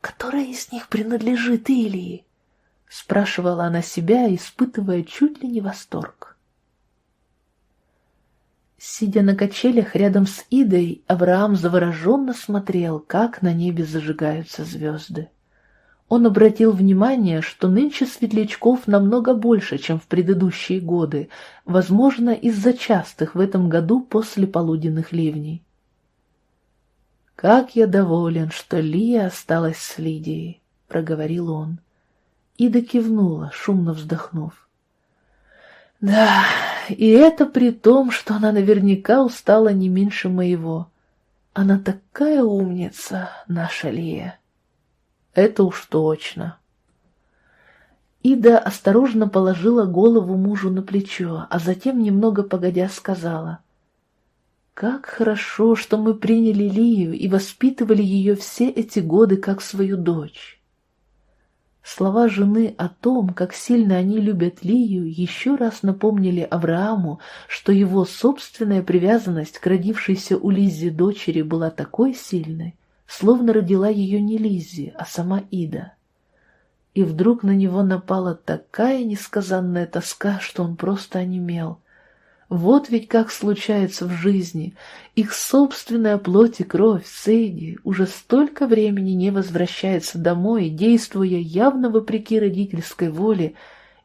«Которая из них принадлежит Илии?» — спрашивала она себя, испытывая чуть ли не восторг. Сидя на качелях рядом с Идой, Авраам завороженно смотрел, как на небе зажигаются звезды. Он обратил внимание, что нынче светлячков намного больше, чем в предыдущие годы, возможно, из-за частых в этом году после полуденных ливней. «Как я доволен, что Лия осталась с Лидией», — проговорил он. Ида кивнула, шумно вздохнув. «Да, и это при том, что она наверняка устала не меньше моего. Она такая умница, наша Лия. Это уж точно. Ида осторожно положила голову мужу на плечо, а затем, немного погодя, сказала. «Как хорошо, что мы приняли Лию и воспитывали ее все эти годы как свою дочь. Слова жены о том, как сильно они любят Лию, еще раз напомнили Аврааму, что его собственная привязанность к родившейся у Лиззи дочери была такой сильной, словно родила ее не Лиззи, а сама Ида. И вдруг на него напала такая несказанная тоска, что он просто онемел — вот ведь как случается в жизни. Их собственная плоть и кровь, Сейди, уже столько времени не возвращается домой, действуя явно вопреки родительской воле,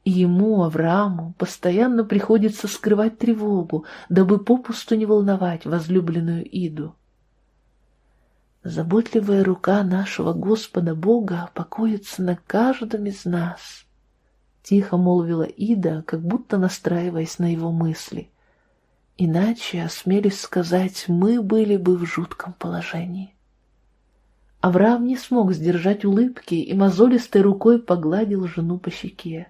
и ему, Аврааму, постоянно приходится скрывать тревогу, дабы попусту не волновать возлюбленную Иду. Заботливая рука нашего Господа Бога покоится на каждом из нас, — тихо молвила Ида, как будто настраиваясь на его мысли. Иначе, осмелюсь сказать, мы были бы в жутком положении. Авраам не смог сдержать улыбки и мозолистой рукой погладил жену по щеке.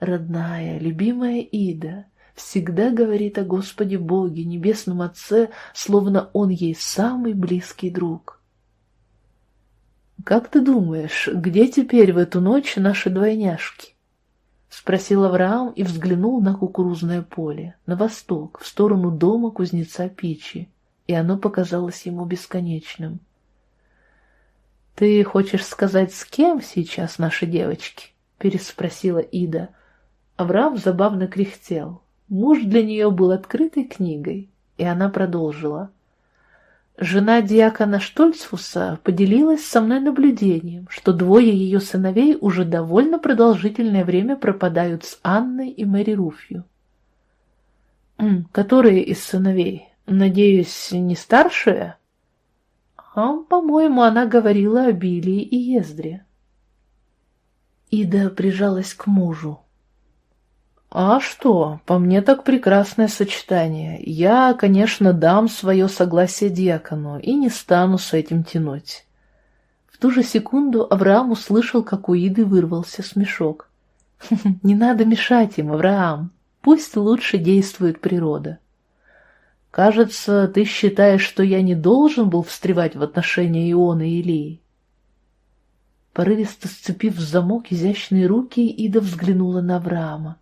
Родная, любимая Ида всегда говорит о Господе Боге, Небесном Отце, словно Он ей самый близкий друг. «Как ты думаешь, где теперь в эту ночь наши двойняшки?» — спросил Авраам и взглянул на кукурузное поле, на восток, в сторону дома кузнеца Пичи, и оно показалось ему бесконечным. «Ты хочешь сказать, с кем сейчас наши девочки?» — переспросила Ида. Авраам забавно кряхтел. Муж для нее был открытой книгой, и она продолжила. Жена диакона Штольцфуса поделилась со мной наблюдением, что двое ее сыновей уже довольно продолжительное время пропадают с Анной и Мэри Руфью. «Которые из сыновей? Надеюсь, не старшие?» а, «По-моему, она говорила о Билии и Ездре». Ида прижалась к мужу. «А что? По мне так прекрасное сочетание. Я, конечно, дам свое согласие диакону и не стану с этим тянуть». В ту же секунду Авраам услышал, как у Иды вырвался смешок. «Не надо мешать им, Авраам. Пусть лучше действует природа». «Кажется, ты считаешь, что я не должен был встревать в отношения Иона и Илии?» Порывисто сцепив в замок изящные руки, Ида взглянула на Авраама.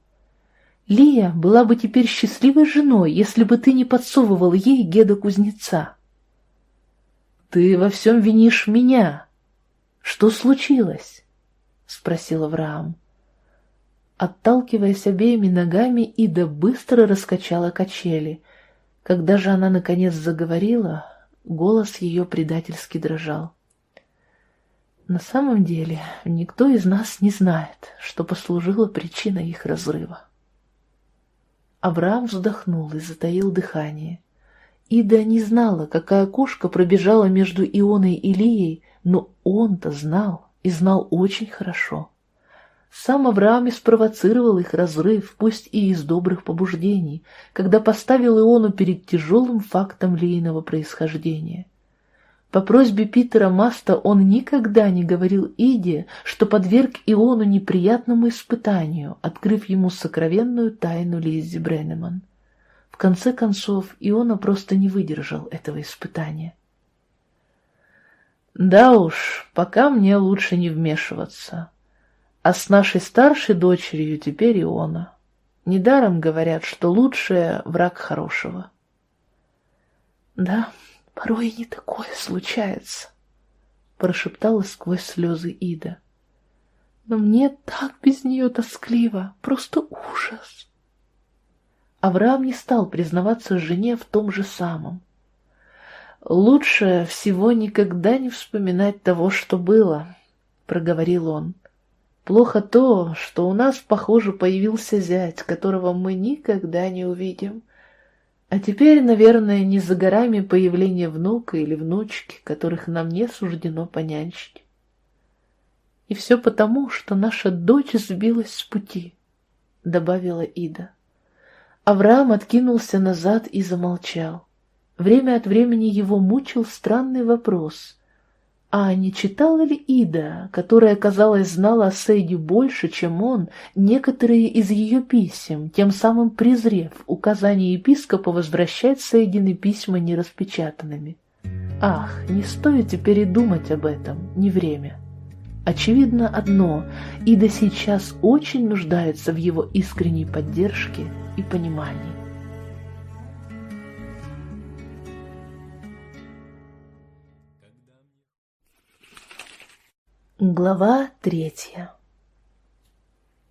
«Лия была бы теперь счастливой женой, если бы ты не подсовывал ей Геда Кузнеца». «Ты во всем винишь меня. Что случилось?» — спросил Авраам. Отталкиваясь обеими ногами, Ида быстро раскачала качели. Когда же она наконец заговорила, голос ее предательски дрожал. На самом деле, никто из нас не знает, что послужило причиной их разрыва. Авраам вздохнул и затаил дыхание. Ида не знала, какая кошка пробежала между Ионой и Лией, но он-то знал, и знал очень хорошо. Сам Авраам и спровоцировал их разрыв, пусть и из добрых побуждений, когда поставил Иону перед тяжелым фактом Лейного происхождения. По просьбе Питера Маста он никогда не говорил Иде, что подверг Иону неприятному испытанию, открыв ему сокровенную тайну Лиззи Бреннеман. В конце концов, Иона просто не выдержал этого испытания. «Да уж, пока мне лучше не вмешиваться. А с нашей старшей дочерью теперь Иона. Недаром говорят, что лучшее — враг хорошего». «Да», Порой и не такое случается, прошептала сквозь слезы Ида. Но мне так без нее тоскливо, просто ужас. Авраам не стал признаваться жене в том же самом. «Лучше всего никогда не вспоминать того, что было», — проговорил он. «Плохо то, что у нас, похоже, появился зять, которого мы никогда не увидим. А теперь, наверное, не за горами появление внука или внучки, которых нам не суждено понянчить. И все потому, что наша дочь сбилась с пути, — добавила Ида. Авраам откинулся назад и замолчал. Время от времени его мучил странный вопрос. А не читала ли Ида, которая, казалось, знала о Сейде больше, чем он, некоторые из ее писем, тем самым презрев указание епископа возвращать Сейдины письма нераспечатанными? Ах, не стоит теперь и думать об этом, не время. Очевидно одно, Ида сейчас очень нуждается в его искренней поддержке и понимании. Глава третья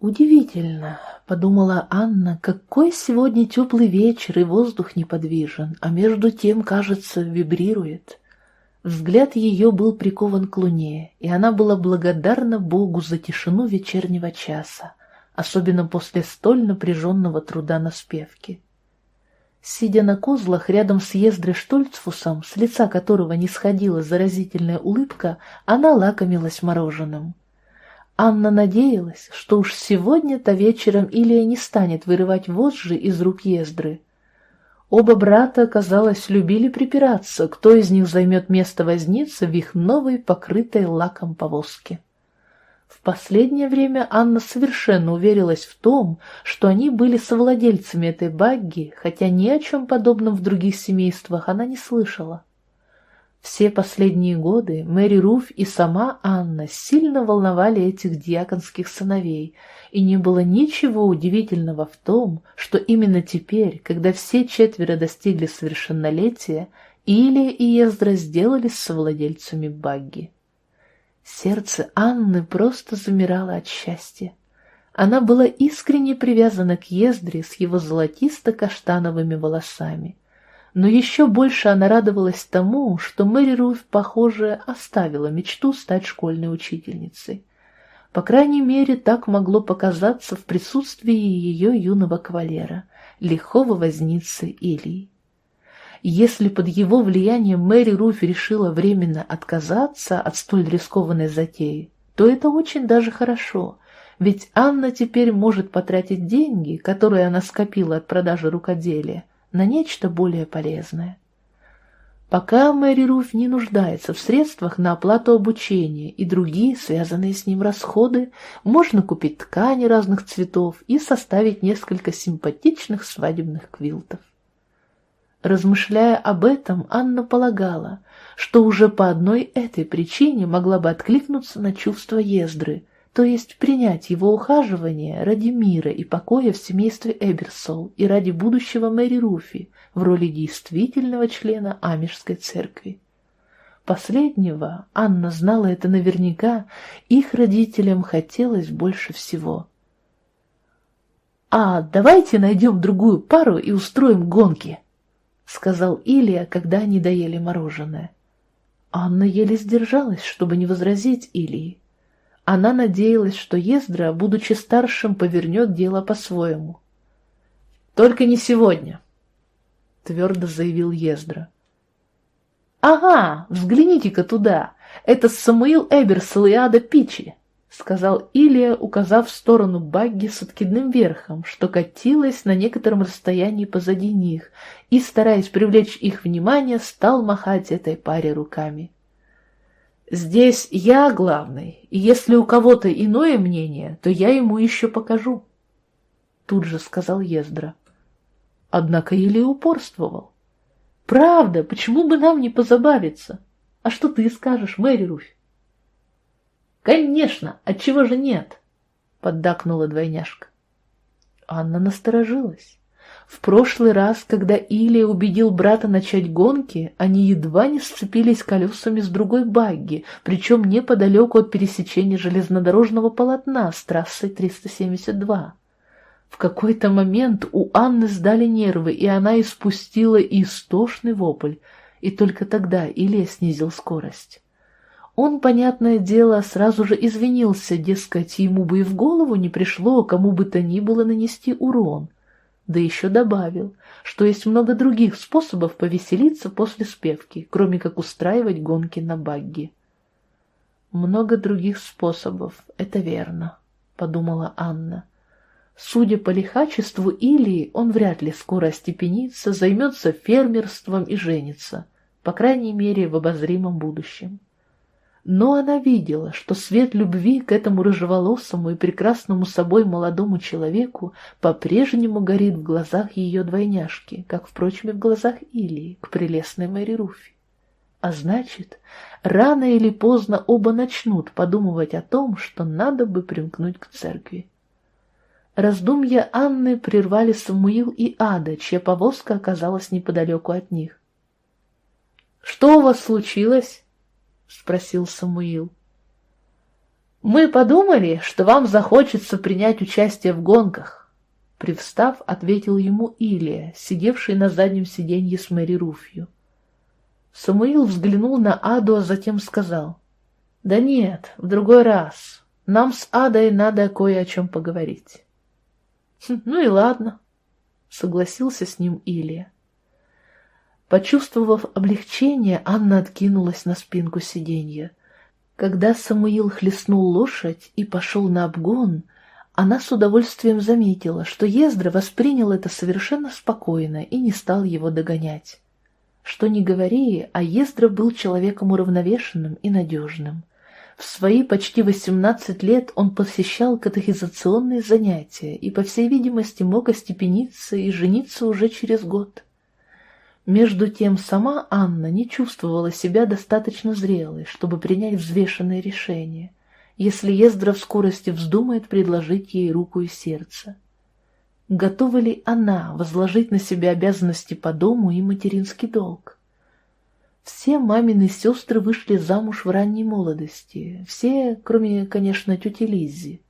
«Удивительно», — подумала Анна, — «какой сегодня теплый вечер, и воздух неподвижен, а между тем, кажется, вибрирует». Взгляд ее был прикован к луне, и она была благодарна Богу за тишину вечернего часа, особенно после столь напряженного труда на спевке. Сидя на козлах рядом с Ездрой Штольцфусом, с лица которого не сходила заразительная улыбка, она лакомилась мороженым. Анна надеялась, что уж сегодня-то вечером Илья не станет вырывать вожжи из рук Ездры. Оба брата, казалось, любили припираться, кто из них займет место возницы в их новой, покрытой лаком повозке. В последнее время Анна совершенно уверилась в том, что они были совладельцами этой багги, хотя ни о чем подобном в других семействах она не слышала. Все последние годы Мэри Руф и сама Анна сильно волновали этих диаконских сыновей, и не было ничего удивительного в том, что именно теперь, когда все четверо достигли совершеннолетия, Илия и Ездра сделались совладельцами багги. Сердце Анны просто замирало от счастья. Она была искренне привязана к Ездре с его золотисто-каштановыми волосами. Но еще больше она радовалась тому, что Мэри Руф, похоже, оставила мечту стать школьной учительницей. По крайней мере, так могло показаться в присутствии ее юного кавалера, лихого возницы Илии. Если под его влиянием Мэри Руф решила временно отказаться от столь рискованной затеи, то это очень даже хорошо, ведь Анна теперь может потратить деньги, которые она скопила от продажи рукоделия, на нечто более полезное. Пока Мэри Руф не нуждается в средствах на оплату обучения и другие связанные с ним расходы, можно купить ткани разных цветов и составить несколько симпатичных свадебных квилтов. Размышляя об этом, Анна полагала, что уже по одной этой причине могла бы откликнуться на чувства Ездры, то есть принять его ухаживание ради мира и покоя в семействе Эберсол и ради будущего Мэри Руфи в роли действительного члена Амишской церкви. Последнего, Анна знала это наверняка, их родителям хотелось больше всего. «А давайте найдем другую пару и устроим гонки», — сказал Илья, когда они доели мороженое. Анна еле сдержалась, чтобы не возразить Ильи. Она надеялась, что Ездра, будучи старшим, повернет дело по-своему. «Только не сегодня», — твердо заявил Ездра. «Ага, взгляните-ка туда. Это Самуил Эберсел и Ада Пичи», — сказал Илья, указав в сторону багги с откидным верхом, что катилась на некотором расстоянии позади них, и, стараясь привлечь их внимание, стал махать этой паре руками. Здесь я главный, и если у кого-то иное мнение, то я ему еще покажу. Тут же сказал Ездра. Однако Или упорствовал. Правда, почему бы нам не позабавиться? А что ты скажешь, Мэри Руфь? Конечно, отчего же нет? Поддакнула двойняшка. Анна насторожилась. В прошлый раз, когда Илия убедил брата начать гонки, они едва не сцепились колесами с другой багги, причем неподалеку от пересечения железнодорожного полотна с трассой 372. В какой-то момент у Анны сдали нервы, и она испустила истошный вопль, и только тогда Илья снизил скорость. Он, понятное дело, сразу же извинился, дескать, ему бы и в голову не пришло кому бы то ни было нанести урон — да еще добавил, что есть много других способов повеселиться после спевки, кроме как устраивать гонки на багги. «Много других способов, это верно», — подумала Анна. Судя по лихачеству Илии, он вряд ли скоро остепенится, займется фермерством и женится, по крайней мере, в обозримом будущем. Но она видела, что свет любви к этому рыжеволосому и прекрасному собой молодому человеку по-прежнему горит в глазах ее двойняшки, как, впрочем, и в глазах Илии, к прелестной Мэри Руфи. А значит, рано или поздно оба начнут подумывать о том, что надо бы примкнуть к церкви. Раздумья Анны прервали Самуил и Ада, чья повозка оказалась неподалеку от них. «Что у вас случилось?» — спросил Самуил. «Мы подумали, что вам захочется принять участие в гонках», — привстав, ответил ему Илия, сидевший на заднем сиденье с Мэри Руфью. Самуил взглянул на Аду, а затем сказал, «Да нет, в другой раз. Нам с Адой надо кое о чем поговорить». «Хм, «Ну и ладно», — согласился с ним Илия. Почувствовав облегчение, Анна откинулась на спинку сиденья. Когда Самуил хлестнул лошадь и пошел на обгон, она с удовольствием заметила, что Ездра воспринял это совершенно спокойно и не стал его догонять. Что ни говори, а Ездра был человеком уравновешенным и надежным. В свои почти восемнадцать лет он посещал катехизационные занятия и, по всей видимости, мог остепениться и жениться уже через год. Между тем сама Анна не чувствовала себя достаточно зрелой, чтобы принять взвешенное решение, если Ездра в скорости вздумает предложить ей руку и сердце. Готова ли она возложить на себя обязанности по дому и материнский долг? Все мамины сестры вышли замуж в ранней молодости, все, кроме, конечно, тети Лиззи.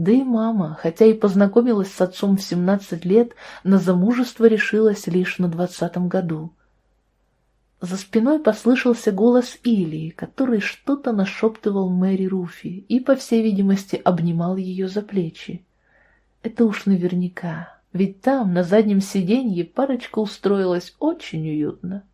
Да и мама, хотя и познакомилась с отцом в семнадцать лет, на замужество решилась лишь на двадцатом году. За спиной послышался голос Илии, который что-то нашептывал Мэри Руфи и, по всей видимости, обнимал ее за плечи. Это уж наверняка, ведь там, на заднем сиденье, парочка устроилась очень уютно.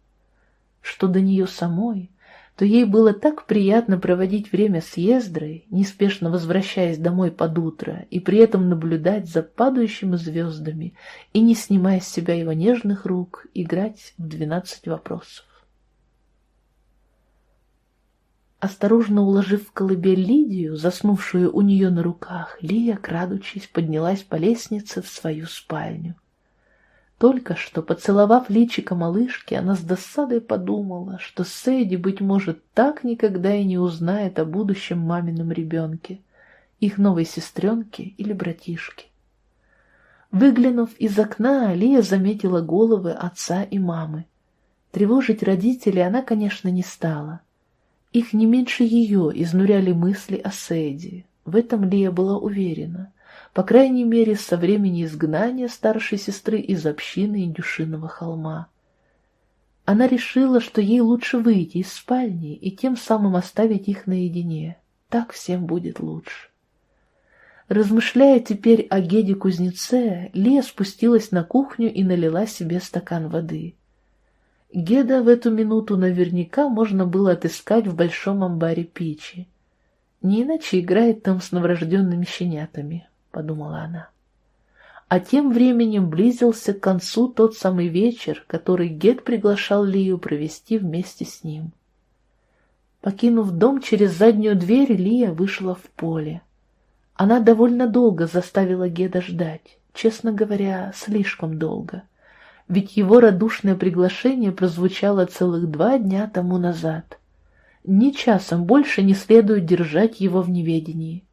Что до нее самой, то ей было так приятно проводить время с Ездрой, неспешно возвращаясь домой под утро, и при этом наблюдать за падающими звездами и, не снимая с себя его нежных рук, играть в двенадцать вопросов. Осторожно уложив в колыбель Лидию, заснувшую у нее на руках, Лия, крадучись, поднялась по лестнице в свою спальню. Только что, поцеловав личико малышки, она с досадой подумала, что Сэйди, быть может, так никогда и не узнает о будущем мамином ребенке, их новой сестренке или братишке. Выглянув из окна, Алия заметила головы отца и мамы. Тревожить родителей она, конечно, не стала. Их не меньше ее изнуряли мысли о Сэйди. В этом Лия была уверена по крайней мере, со времени изгнания старшей сестры из общины Индюшиного холма. Она решила, что ей лучше выйти из спальни и тем самым оставить их наедине. Так всем будет лучше. Размышляя теперь о Геде-кузнеце, Лия спустилась на кухню и налила себе стакан воды. Геда в эту минуту наверняка можно было отыскать в большом амбаре печи. Не иначе играет там с новорожденными щенятами подумала она. А тем временем близился к концу тот самый вечер, который Гет приглашал Лию провести вместе с ним. Покинув дом через заднюю дверь, Лия вышла в поле. Она довольно долго заставила Геда ждать, честно говоря, слишком долго, ведь его радушное приглашение прозвучало целых два дня тому назад. Ни часом больше не следует держать его в неведении.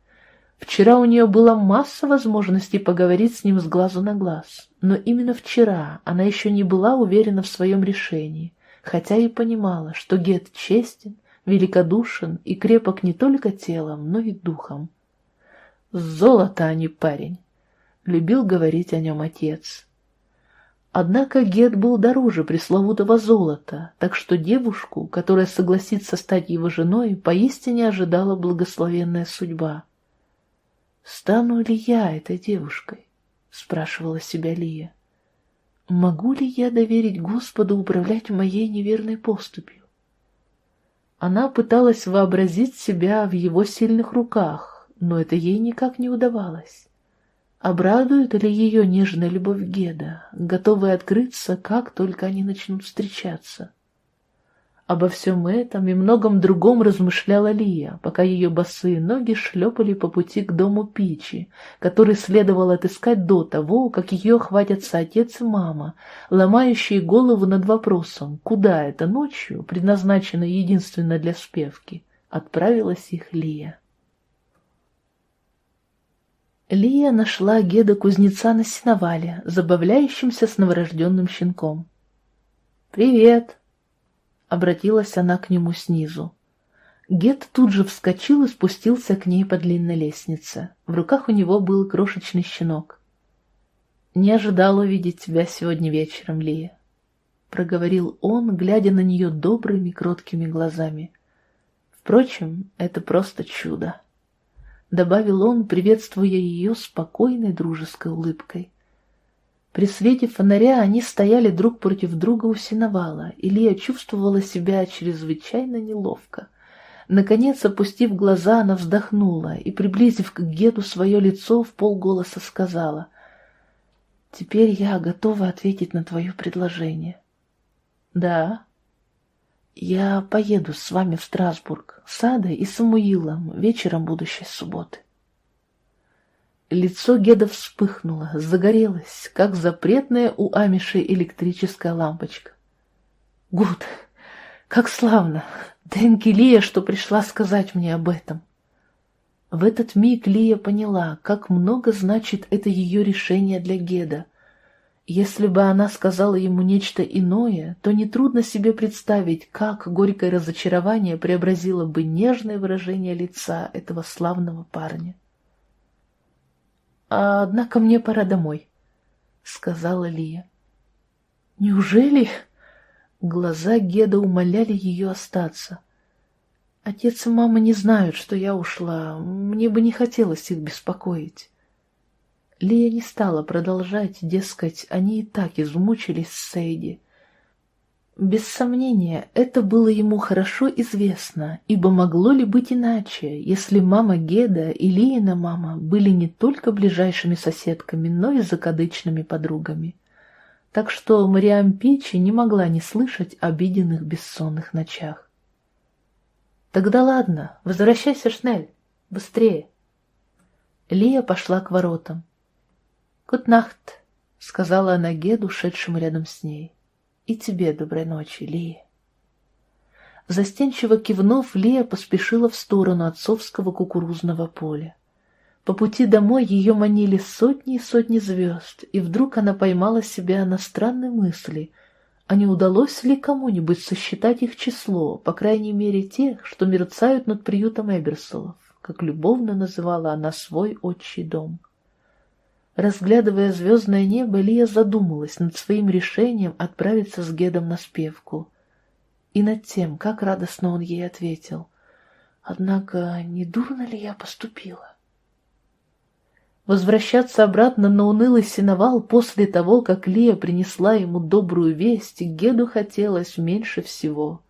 Вчера у нее была масса возможностей поговорить с ним с глазу на глаз, но именно вчера она еще не была уверена в своем решении, хотя и понимала, что Гет честен, великодушен и крепок не только телом, но и духом. «Золото, а не парень», — любил говорить о нем отец. Однако Гет был дороже пресловутого золота, так что девушку, которая согласится стать его женой, поистине ожидала благословенная судьба — «Стану ли я этой девушкой?» — спрашивала себя Лия. «Могу ли я доверить Господу управлять моей неверной поступью?» Она пыталась вообразить себя в его сильных руках, но это ей никак не удавалось. Обрадует ли ее нежная любовь Геда, готовая открыться, как только они начнут встречаться? Обо всем этом и многом другом размышляла Лия, пока ее босые ноги шлепали по пути к дому Пичи, который следовало отыскать до того, как ее хватятся отец и мама, ломающие голову над вопросом, куда эта ночью, предназначенная единственно для спевки, отправилась их Лия. Лия нашла Геда-кузнеца на сеновале, забавляющимся с новорожденным щенком. «Привет!» Обратилась она к нему снизу. Гет тут же вскочил и спустился к ней по длинной лестнице. В руках у него был крошечный щенок. «Не ожидал увидеть тебя сегодня вечером, Лия», — проговорил он, глядя на нее добрыми, кроткими глазами. «Впрочем, это просто чудо», — добавил он, приветствуя ее спокойной дружеской улыбкой. При свете фонаря они стояли друг против друга у сеновала, и Лия чувствовала себя чрезвычайно неловко. Наконец, опустив глаза, она вздохнула и, приблизив к Геду свое лицо, в полголоса сказала, «Теперь я готова ответить на твое предложение». «Да». «Я поеду с вами в Страсбург, с Адой и Самуилом вечером будущей субботы». Лицо Геда вспыхнуло, загорелось, как запретная у Амиши электрическая лампочка. «Гуд, как славно! Денки Лия, что пришла сказать мне об этом!» В этот миг Лия поняла, как много значит это ее решение для Геда. Если бы она сказала ему нечто иное, то нетрудно себе представить, как горькое разочарование преобразило бы нежное выражение лица этого славного парня. А однако мне пора домой, — сказала Лия. Неужели? Глаза Геда умоляли ее остаться. Отец и мама не знают, что я ушла. Мне бы не хотелось их беспокоить. Лия не стала продолжать, дескать, они и так измучились с Сейди. Без сомнения, это было ему хорошо известно, ибо могло ли быть иначе, если мама Геда и Лиина мама были не только ближайшими соседками, но и закадычными подругами. Так что Мариам Печи не могла не слышать обиденных бессонных ночах. «Тогда ладно, возвращайся, Шнель, быстрее!» Лия пошла к воротам. «Гуднахт!» — сказала она Геду, шедшему рядом с ней. «И тебе доброй ночи, Лия». Застенчиво кивнув, Лия поспешила в сторону отцовского кукурузного поля. По пути домой ее манили сотни и сотни звезд, и вдруг она поймала себя на странной мысли, а не удалось ли кому-нибудь сосчитать их число, по крайней мере тех, что мерцают над приютом Эберсолов, как любовно называла она свой отчий дом. Разглядывая звездное небо, Лия задумалась над своим решением отправиться с Гедом на спевку. И над тем, как радостно он ей ответил. Однако, не дурно ли я поступила? Возвращаться обратно на унылый сеновал после того, как Лия принесла ему добрую весть, Геду хотелось меньше всего.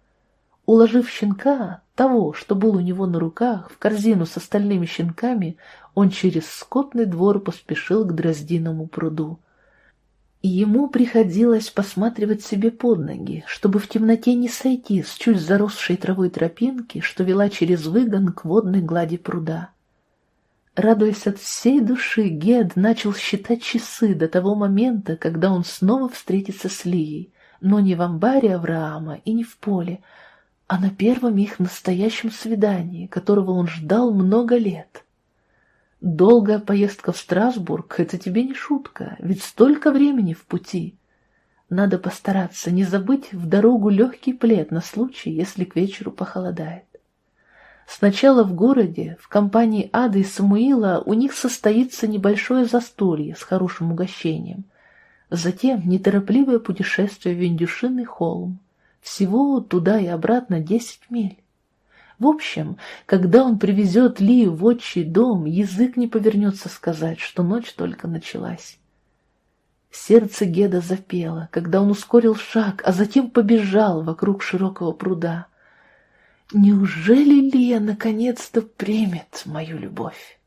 Уложив щенка, того, что был у него на руках, в корзину с остальными щенками, он через скотный двор поспешил к Дроздиному пруду. И ему приходилось посматривать себе под ноги, чтобы в темноте не сойти с чуть заросшей травой тропинки, что вела через выгон к водной глади пруда. Радуясь от всей души, Гед начал считать часы до того момента, когда он снова встретится с Лией, но не в амбаре Авраама и не в поле, а на первом их настоящем свидании, которого он ждал много лет. Долгая поездка в Страсбург — это тебе не шутка, ведь столько времени в пути. Надо постараться не забыть в дорогу легкий плед на случай, если к вечеру похолодает. Сначала в городе, в компании Ады и Самуила, у них состоится небольшое застолье с хорошим угощением. Затем неторопливое путешествие в Индюшиный холм, всего туда и обратно десять миль. В общем, когда он привезет Лию в отчий дом, язык не повернется сказать, что ночь только началась. Сердце Геда запело, когда он ускорил шаг, а затем побежал вокруг широкого пруда. Неужели Лия наконец-то примет мою любовь?